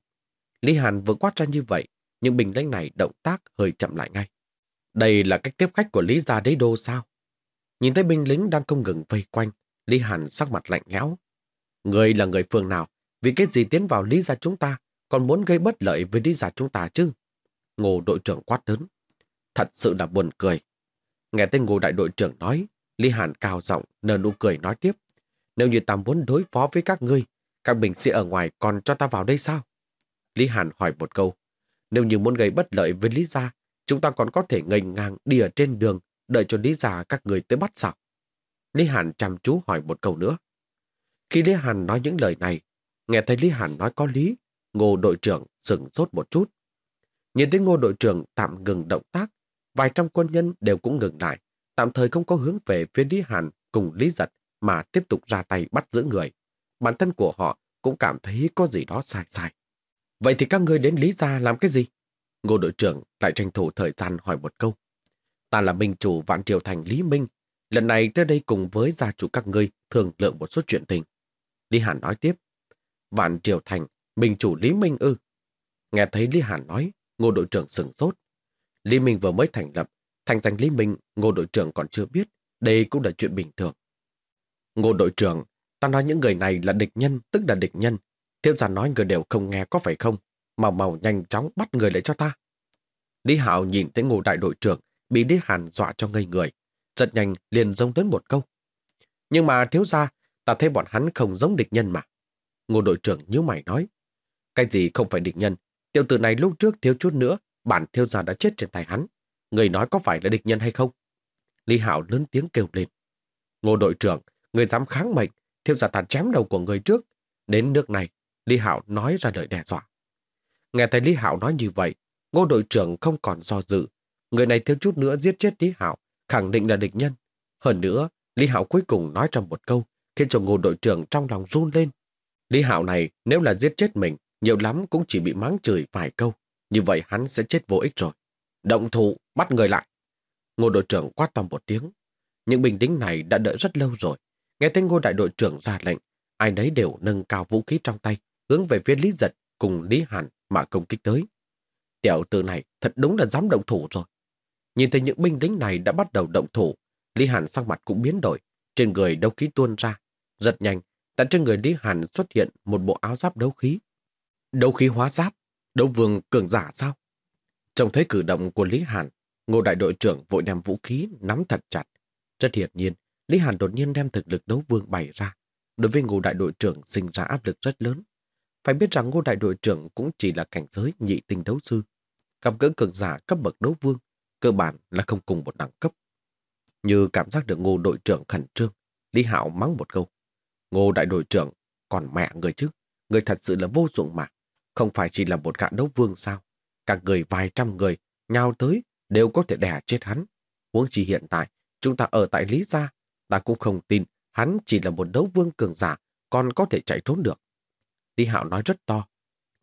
Lý Hàn vừa quát ra như vậy, nhưng bình lãnh này động tác hơi chậm lại ngay. Đây là cách tiếp khách của Lý Gia đế đô sao? Nhìn thấy binh lính đang không ngừng vây quanh, Lý Hàn sắc mặt lạnh lẽo. Người là người phương nào? Vì cái gì tiến vào Lý Gia chúng ta, còn muốn gây bất lợi với Lý Gia chúng ta chứ? Ngô đội trưởng quát lớn. Thật sự là buồn cười. Nghe tên Ngô đại đội trưởng nói, Lý Hàn cao giọng nở nụ cười nói tiếp. Nếu như ta muốn đối phó với các ngươi, các bình sĩ ở ngoài còn cho ta vào đây sao? Lý Hàn hỏi một câu. Nếu như muốn gây bất lợi với Lý Gia, chúng ta còn có thể ngành ngang đi ở trên đường, đợi cho Lý Gia các người tới bắt sao? Lý Hàn chăm chú hỏi một câu nữa. Khi Lý Hàn nói những lời này, nghe thấy Lý Hàn nói có lý, ngô đội trưởng dừng sốt một chút. Nhìn thấy ngô đội trưởng tạm ngừng động tác, vài trăm quân nhân đều cũng ngừng lại, tạm thời không có hướng về phía Lý Hàn cùng Lý Giật mà tiếp tục ra tay bắt giữ người. Bản thân của họ cũng cảm thấy có gì đó sai sai. Vậy thì các ngươi đến Lý Gia làm cái gì? Ngô đội trưởng lại tranh thủ thời gian hỏi một câu. Ta là minh chủ vạn triều thành Lý Minh. Lần này tới đây cùng với gia chủ các ngươi thường lượng một số chuyện tình. Lý Hàn nói tiếp. Vạn triều thành, mình chủ Lý Minh ư. Nghe thấy Lý Hàn nói, ngô đội trưởng sừng sốt. Lý Minh vừa mới thành lập, thành danh Lý Minh, ngô đội trưởng còn chưa biết. Đây cũng là chuyện bình thường. Ngô đội trưởng, ta nói những người này là địch nhân, tức là địch nhân. Thiếu gia nói người đều không nghe có phải không? Màu màu nhanh chóng bắt người lại cho ta. Lý Hạo nhìn thấy ngô đại đội trưởng bị Lý Hàn dọa cho ngây người. Rất nhanh liền dông đến một câu. Nhưng mà thiếu gia, ta thấy bọn hắn không giống địch nhân mà. Ngô đội trưởng nhíu mày nói. Cái gì không phải địch nhân? Tiểu tử này lúc trước thiếu chút nữa, bản thiêu gia đã chết trên tay hắn. Người nói có phải là địch nhân hay không? Lý Hạo lớn tiếng kêu lên. Ngô đội trưởng, người dám kháng mệnh, thiêu gia tàn chém đầu của người trước. Đến nước này, Lý Hạo nói ra lời đe dọa. Nghe thấy Lý Hạo nói như vậy, ngô đội trưởng không còn do dự. Người này thiếu chút nữa giết chết Lý Hạo, khẳng định là địch nhân. Hơn nữa, Lý Hạo cuối cùng nói trong một câu, khiến cho ngô đội trưởng trong lòng run lên. Lý Hạo này nếu là giết chết mình, nhiều lắm cũng chỉ bị mắng chửi vài câu. Như vậy hắn sẽ chết vô ích rồi. Động thủ, bắt người lại. Ngô đội trưởng quát to một tiếng. Những bình lính này đã đợi rất lâu rồi. Nghe thấy ngô đại đội trưởng ra lệnh, ai nấy đều nâng cao vũ khí trong tay, hướng về phía Lý Giật cùng Lý Hàn mà công kích tới. Tiểu tử này thật đúng là dám động thủ rồi. Nhìn thấy những binh lính này đã bắt đầu động thủ, Lý Hàn sang mặt cũng biến đổi, trên người đấu khí tuôn ra. giật nhanh, tại trên người Lý Hàn xuất hiện một bộ áo giáp đấu khí. Đấu khí hóa giáp, đấu vương cường giả sao? Trong thấy cử động của Lý Hàn, ngô đại đội trưởng vội đem vũ khí nắm thật chặt. Rất hiển nhiên, Lý Hàn đột nhiên đem thực lực đấu vương bày ra. Đối với ngô đại đội trưởng sinh ra áp lực rất lớn. Phải biết rằng ngô đại đội trưởng cũng chỉ là cảnh giới nhị tinh đấu sư. Gặp gỡ cường giả cấp bậc đấu vương, cơ bản là không cùng một đẳng cấp. Như cảm giác được ngô đội trưởng khẩn trương, Lý Hạo mắng một câu. Ngô đại đội trưởng, còn mẹ người chứ, người thật sự là vô dụng mà. Không phải chỉ là một gã đấu vương sao. Các người vài trăm người nhau tới đều có thể đẻ chết hắn. Huống chỉ hiện tại, chúng ta ở tại Lý Gia, ta cũng không tin hắn chỉ là một đấu vương cường giả, còn có thể chạy trốn được. Lý Hạo nói rất to.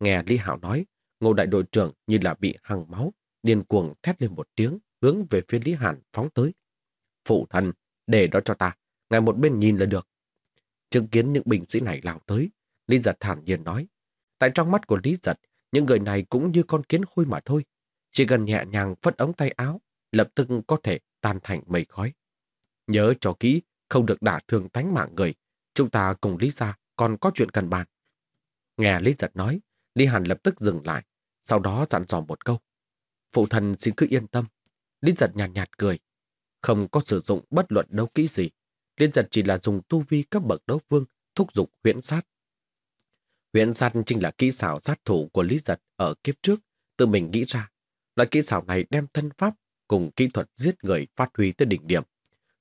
Nghe Lý Hạo nói, ngô đại đội trưởng như là bị hằng máu, điên cuồng thét lên một tiếng, hướng về phía Lý Hàn phóng tới. Phụ thần, để đó cho ta, ngài một bên nhìn là được. Chứng kiến những binh sĩ này lao tới, Lý Giật thản nhiên nói. Tại trong mắt của Lý Giật, những người này cũng như con kiến hôi mà thôi. Chỉ cần nhẹ nhàng phất ống tay áo, lập tức có thể tan thành mây khói. Nhớ cho kỹ, không được đả thương tánh mạng người. Chúng ta cùng Lý Gia còn có chuyện cần bàn. Nghe Lý Giật nói, Lý Hàn lập tức dừng lại, sau đó dặn dò một câu. Phụ thần xin cứ yên tâm. Lý Giật nhạt nhạt cười. Không có sử dụng bất luận đấu kỹ gì. Lý Giật chỉ là dùng tu vi cấp bậc đấu vương thúc giục huyễn sát. Huyện sát chính là kỹ xảo sát thủ của Lý Giật ở kiếp trước, tự mình nghĩ ra. Loại kỹ xảo này đem thân pháp cùng kỹ thuật giết người phát huy tới đỉnh điểm.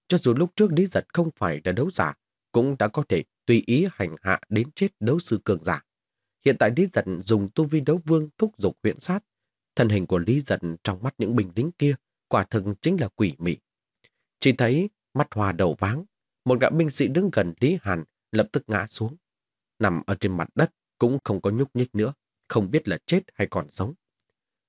Cho dù lúc trước Lý Giật không phải là đấu giả, cũng đã có thể tùy ý hành hạ đến chết đấu sư cường giả. Hiện tại Lý Giật dùng tu vi đấu vương thúc giục huyện sát. Thân hình của Lý Giật trong mắt những binh lính kia quả thực chính là quỷ mị. Chỉ thấy mắt hoa đầu váng, một gã binh sĩ đứng gần Lý Hàn lập tức ngã xuống. Nằm ở trên mặt đất cũng không có nhúc nhích nữa, không biết là chết hay còn sống.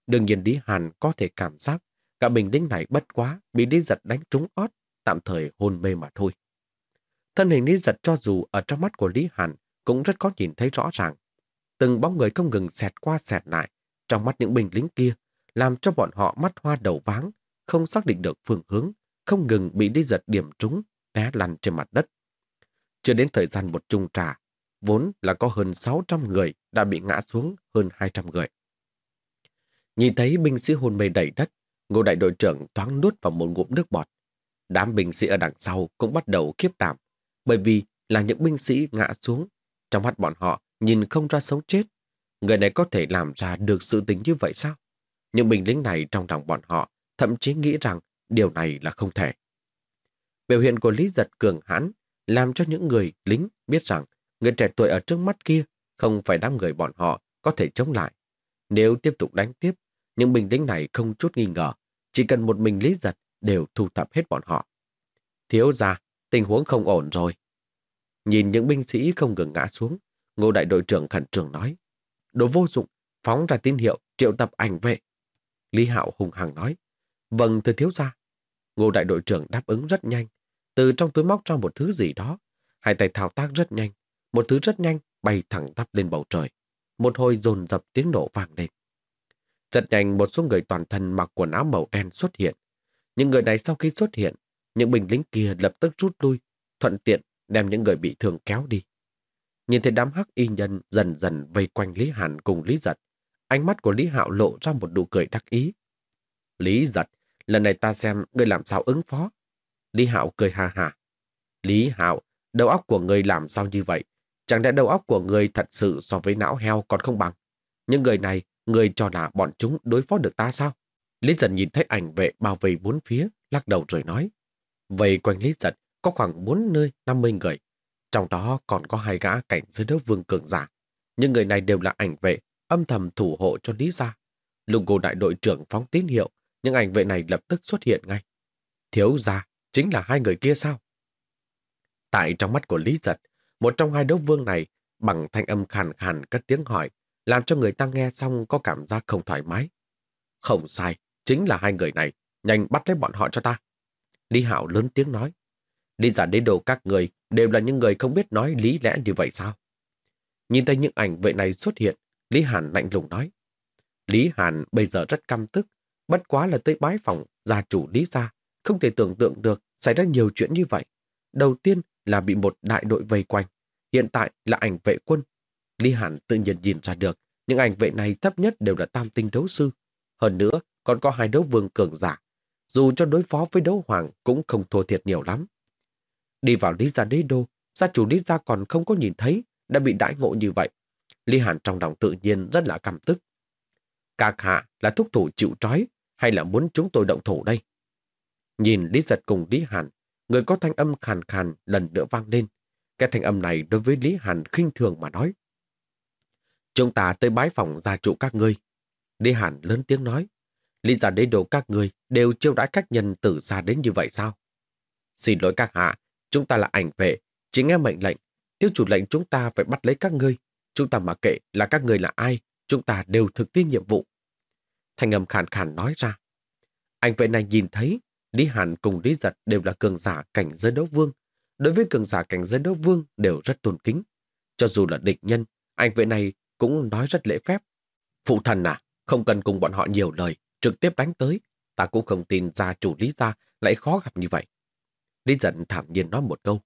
Đương nhiên Lý Hàn có thể cảm giác cả bình lính này bất quá bị Lý Giật đánh trúng ót, tạm thời hôn mê mà thôi. Thân hình Lý Giật cho dù ở trong mắt của Lý Hàn cũng rất có nhìn thấy rõ ràng. Từng bóng người không ngừng xẹt qua xẹt lại trong mắt những binh lính kia, làm cho bọn họ mắt hoa đầu váng, không xác định được phương hướng, không ngừng bị đi giật điểm trúng, té lăn trên mặt đất. Chưa đến thời gian một chung trà, vốn là có hơn 600 người đã bị ngã xuống hơn 200 người. Nhìn thấy binh sĩ hôn mê đầy đất, ngô đại đội trưởng thoáng nuốt vào một ngụm nước bọt. Đám binh sĩ ở đằng sau cũng bắt đầu khiếp đảm, bởi vì là những binh sĩ ngã xuống. Trong mắt bọn họ nhìn không ra sống chết. Người này có thể làm ra được sự tình như vậy sao? Những binh lính này trong lòng bọn họ thậm chí nghĩ rằng điều này là không thể. Biểu hiện của Lý Giật cường hãn làm cho những người lính biết rằng người trẻ tuổi ở trước mắt kia không phải đám người bọn họ có thể chống lại. Nếu tiếp tục đánh tiếp, những binh lính này không chút nghi ngờ, chỉ cần một mình Lý Giật đều thu thập hết bọn họ. Thiếu ra, tình huống không ổn rồi. Nhìn những binh sĩ không ngừng ngã xuống, ngô đại đội trưởng khẩn trương nói. Đồ vô dụng, phóng ra tín hiệu triệu tập ảnh vệ. Lý Hạo hùng hằng nói. Vâng thưa thiếu gia. Ngô đại đội trưởng đáp ứng rất nhanh. Từ trong túi móc ra một thứ gì đó. Hai tay thao tác rất nhanh. Một thứ rất nhanh bay thẳng tắp lên bầu trời. Một hồi dồn dập tiếng nổ vang lên. Rất nhanh một số người toàn thân mặc quần áo màu đen xuất hiện. Những người này sau khi xuất hiện, những binh lính kia lập tức rút lui, thuận tiện đem những người bị thương kéo đi. Nhìn thấy đám hắc y nhân dần dần vây quanh Lý Hàn cùng Lý Giật, ánh mắt của Lý Hạo lộ ra một nụ cười đắc ý. Lý Giật, lần này ta xem ngươi làm sao ứng phó. Lý Hạo cười hà hà. Lý Hạo, đầu óc của ngươi làm sao như vậy? Chẳng lẽ đầu óc của người thật sự so với não heo còn không bằng? Những người này, người cho là bọn chúng đối phó được ta sao? Lý giật nhìn thấy ảnh vệ bao vây bốn phía, lắc đầu rồi nói. Vây quanh Lý giật có khoảng bốn nơi 50 người. Trong đó còn có hai gã cảnh dưới đấu vương cường giả. những người này đều là ảnh vệ, âm thầm thủ hộ cho Lý gia. Lùng cô đại đội trưởng phóng tín hiệu, những ảnh vệ này lập tức xuất hiện ngay. Thiếu gia, chính là hai người kia sao? Tại trong mắt của Lý Giật, một trong hai đấu vương này bằng thanh âm khàn khàn cất tiếng hỏi, làm cho người ta nghe xong có cảm giác không thoải mái. Không sai, chính là hai người này, nhanh bắt lấy bọn họ cho ta. Lý Hạo lớn tiếng nói. Đi giả đế đồ các người đều là những người không biết nói lý lẽ như vậy sao? Nhìn thấy những ảnh vệ này xuất hiện, Lý Hàn lạnh lùng nói. Lý Hàn bây giờ rất căm tức, bất quá là tới bái phòng gia chủ Lý gia, không thể tưởng tượng được xảy ra nhiều chuyện như vậy. Đầu tiên là bị một đại đội vây quanh, hiện tại là ảnh vệ quân. Lý Hàn tự nhiên nhìn ra được, những ảnh vệ này thấp nhất đều là tam tinh đấu sư. Hơn nữa, còn có hai đấu vương cường giả. Dù cho đối phó với đấu hoàng cũng không thua thiệt nhiều lắm. Đi vào Lý gia đế đô, gia chủ Lý gia còn không có nhìn thấy, đã bị đãi ngộ như vậy. Lý Hàn trong lòng tự nhiên rất là cảm tức. Các hạ là thúc thủ chịu trói hay là muốn chúng tôi động thủ đây? Nhìn Lý Giật cùng Lý Hàn, người có thanh âm khàn khàn lần nữa vang lên. Cái thanh âm này đối với Lý Hàn khinh thường mà nói. Chúng ta tới bái phòng gia trụ các ngươi. Lý Hàn lớn tiếng nói. Lý giả đế đồ các ngươi đều chiêu đãi các nhân tử xa đến như vậy sao? Xin lỗi các hạ, chúng ta là ảnh vệ, chỉ nghe mệnh lệnh. Tiêu chủ lệnh chúng ta phải bắt lấy các ngươi. Chúng ta mà kệ là các ngươi là ai, chúng ta đều thực thi nhiệm vụ. Thanh âm khàn khàn nói ra. Ảnh vệ này nhìn thấy Lý Hàn cùng Lý Giật đều là cường giả cảnh giới đấu vương. Đối với cường giả cảnh giới đấu vương đều rất tôn kính. Cho dù là địch nhân, anh vệ này cũng nói rất lễ phép. Phụ thần à, không cần cùng bọn họ nhiều lời, trực tiếp đánh tới. Ta cũng không tin gia chủ Lý Gia lại khó gặp như vậy. Lý giận thảm nhiên nói một câu.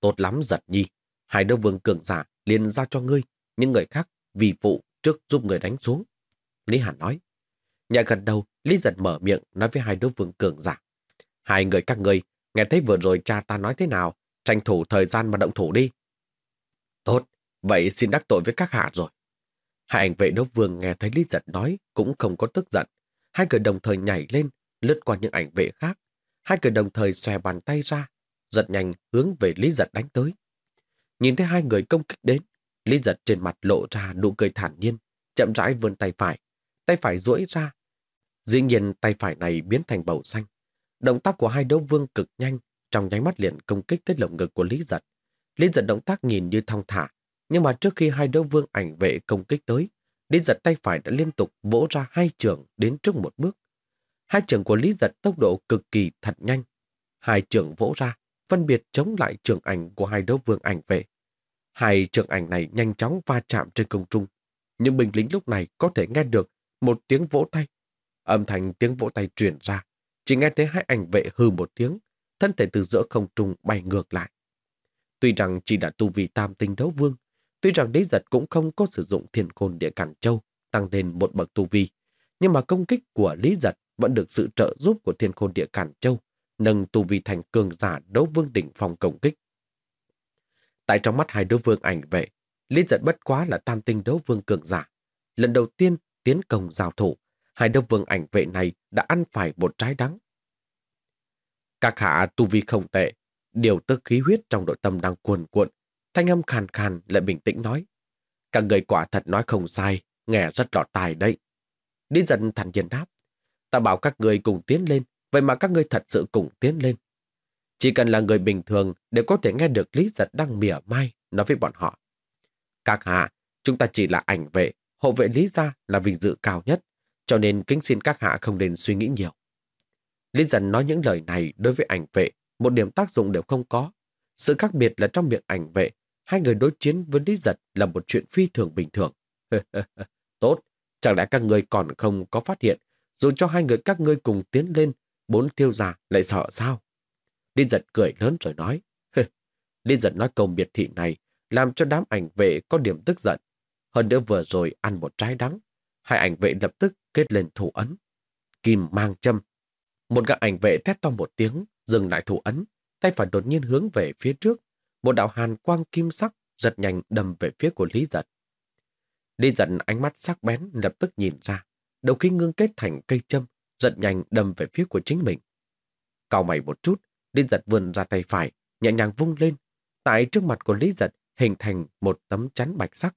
Tốt lắm giật nhi, hai đấu vương cường giả liền ra cho ngươi, những người khác vì phụ trước giúp người đánh xuống. Lý Hàn nói. Nhà gần đầu, Lý Giật mở miệng nói với hai đấu vương cường giả. Hai người các ngươi nghe thấy vừa rồi cha ta nói thế nào, tranh thủ thời gian mà động thủ đi. Tốt, vậy xin đắc tội với các hạ rồi. Hai anh vệ đấu vương nghe thấy Lý Giật nói cũng không có tức giận. Hai người đồng thời nhảy lên, lướt qua những ảnh vệ khác. Hai người đồng thời xòe bàn tay ra, giật nhanh hướng về Lý Giật đánh tới. Nhìn thấy hai người công kích đến, Lý Giật trên mặt lộ ra nụ cười thản nhiên, chậm rãi vươn tay phải. Tay phải duỗi ra. Dĩ nhiên tay phải này biến thành bầu xanh. Động tác của hai đấu vương cực nhanh, trong nháy mắt liền công kích tới lồng ngực của Lý Giật. Lý Giật động tác nhìn như thong thả, nhưng mà trước khi hai đấu vương ảnh vệ công kích tới, Lý Giật tay phải đã liên tục vỗ ra hai trường đến trước một bước. Hai trường của Lý Giật tốc độ cực kỳ thật nhanh. Hai trường vỗ ra, phân biệt chống lại trường ảnh của hai đấu vương ảnh vệ. Hai trường ảnh này nhanh chóng va chạm trên công trung. Nhưng binh lính lúc này có thể nghe được một tiếng vỗ tay. Âm thanh tiếng vỗ tay truyền ra, chỉ nghe thấy hai ảnh vệ hư một tiếng, thân thể từ giữa không trung bay ngược lại. Tuy rằng chỉ đã tu vi tam tinh đấu vương, tuy rằng đế giật cũng không có sử dụng thiên côn địa cản châu tăng lên một bậc tu vi, nhưng mà công kích của lý giật vẫn được sự trợ giúp của thiên khôn địa cản châu, nâng tu vi thành cường giả đấu vương đỉnh phòng công kích. Tại trong mắt hai đấu vương ảnh vệ, lý giật bất quá là tam tinh đấu vương cường giả. Lần đầu tiên tiến công giao thủ, hai đấu vương ảnh vệ này đã ăn phải một trái đắng. Các hạ tu vi không tệ, điều tức khí huyết trong nội tâm đang cuồn cuộn, thanh âm khàn khàn lại bình tĩnh nói. Các người quả thật nói không sai, nghe rất lọt tài đấy. Đi dần thản nhiên đáp. Ta bảo các người cùng tiến lên, vậy mà các người thật sự cùng tiến lên. Chỉ cần là người bình thường đều có thể nghe được Lý Giật đang mỉa mai nói với bọn họ. Các hạ, chúng ta chỉ là ảnh vệ, hộ vệ Lý gia là vinh dự cao nhất, cho nên kính xin các hạ không nên suy nghĩ nhiều. Lý dần nói những lời này đối với ảnh vệ, một điểm tác dụng đều không có. Sự khác biệt là trong miệng ảnh vệ, hai người đối chiến với Lý giật là một chuyện phi thường bình thường. Tốt, chẳng lẽ các ngươi còn không có phát hiện, dù cho hai người các ngươi cùng tiến lên, bốn tiêu già lại sợ sao? Lý giật cười lớn rồi nói. Lý giật nói câu biệt thị này, làm cho đám ảnh vệ có điểm tức giận. Hơn nữa vừa rồi ăn một trái đắng, hai ảnh vệ lập tức kết lên thủ ấn. Kim mang châm. Một gã ảnh vệ thét to một tiếng, dừng lại thủ ấn, tay phải đột nhiên hướng về phía trước. Một đạo hàn quang kim sắc giật nhanh đầm về phía của Lý Giật. Lý Giật ánh mắt sắc bén lập tức nhìn ra, đầu khí ngưng kết thành cây châm, giật nhanh đầm về phía của chính mình. Cao mày một chút, Lý Giật vươn ra tay phải, nhẹ nhàng vung lên. Tại trước mặt của Lý Giật hình thành một tấm chắn bạch sắc.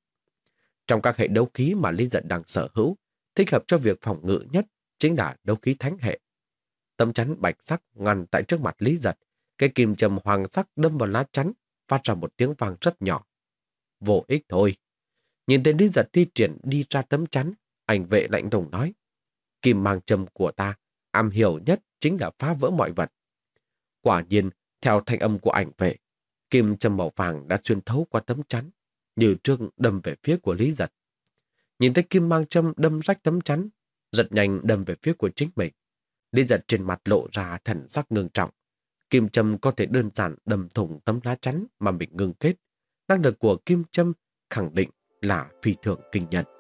Trong các hệ đấu khí mà Lý Giật đang sở hữu, thích hợp cho việc phòng ngự nhất chính là đấu khí thánh hệ. Tấm chắn bạch sắc ngăn tại trước mặt Lý Giật, cái kim châm hoàng sắc đâm vào lá chắn, phát ra một tiếng vang rất nhỏ. Vô ích thôi. Nhìn thấy Lý Giật thi triển đi ra tấm chắn, ảnh vệ lạnh lùng nói. Kim mang châm của ta, am hiểu nhất chính là phá vỡ mọi vật. Quả nhiên, theo thanh âm của ảnh vệ, kim châm màu vàng đã xuyên thấu qua tấm chắn, như trương đâm về phía của Lý Giật. Nhìn thấy kim mang châm đâm rách tấm chắn, giật nhanh đâm về phía của chính mình. Lý Giật trên mặt lộ ra thần sắc ngưng trọng. Kim châm có thể đơn giản đâm thủng tấm lá chắn mà mình ngưng kết. Năng lực của kim châm khẳng định là phi thường kinh nhận.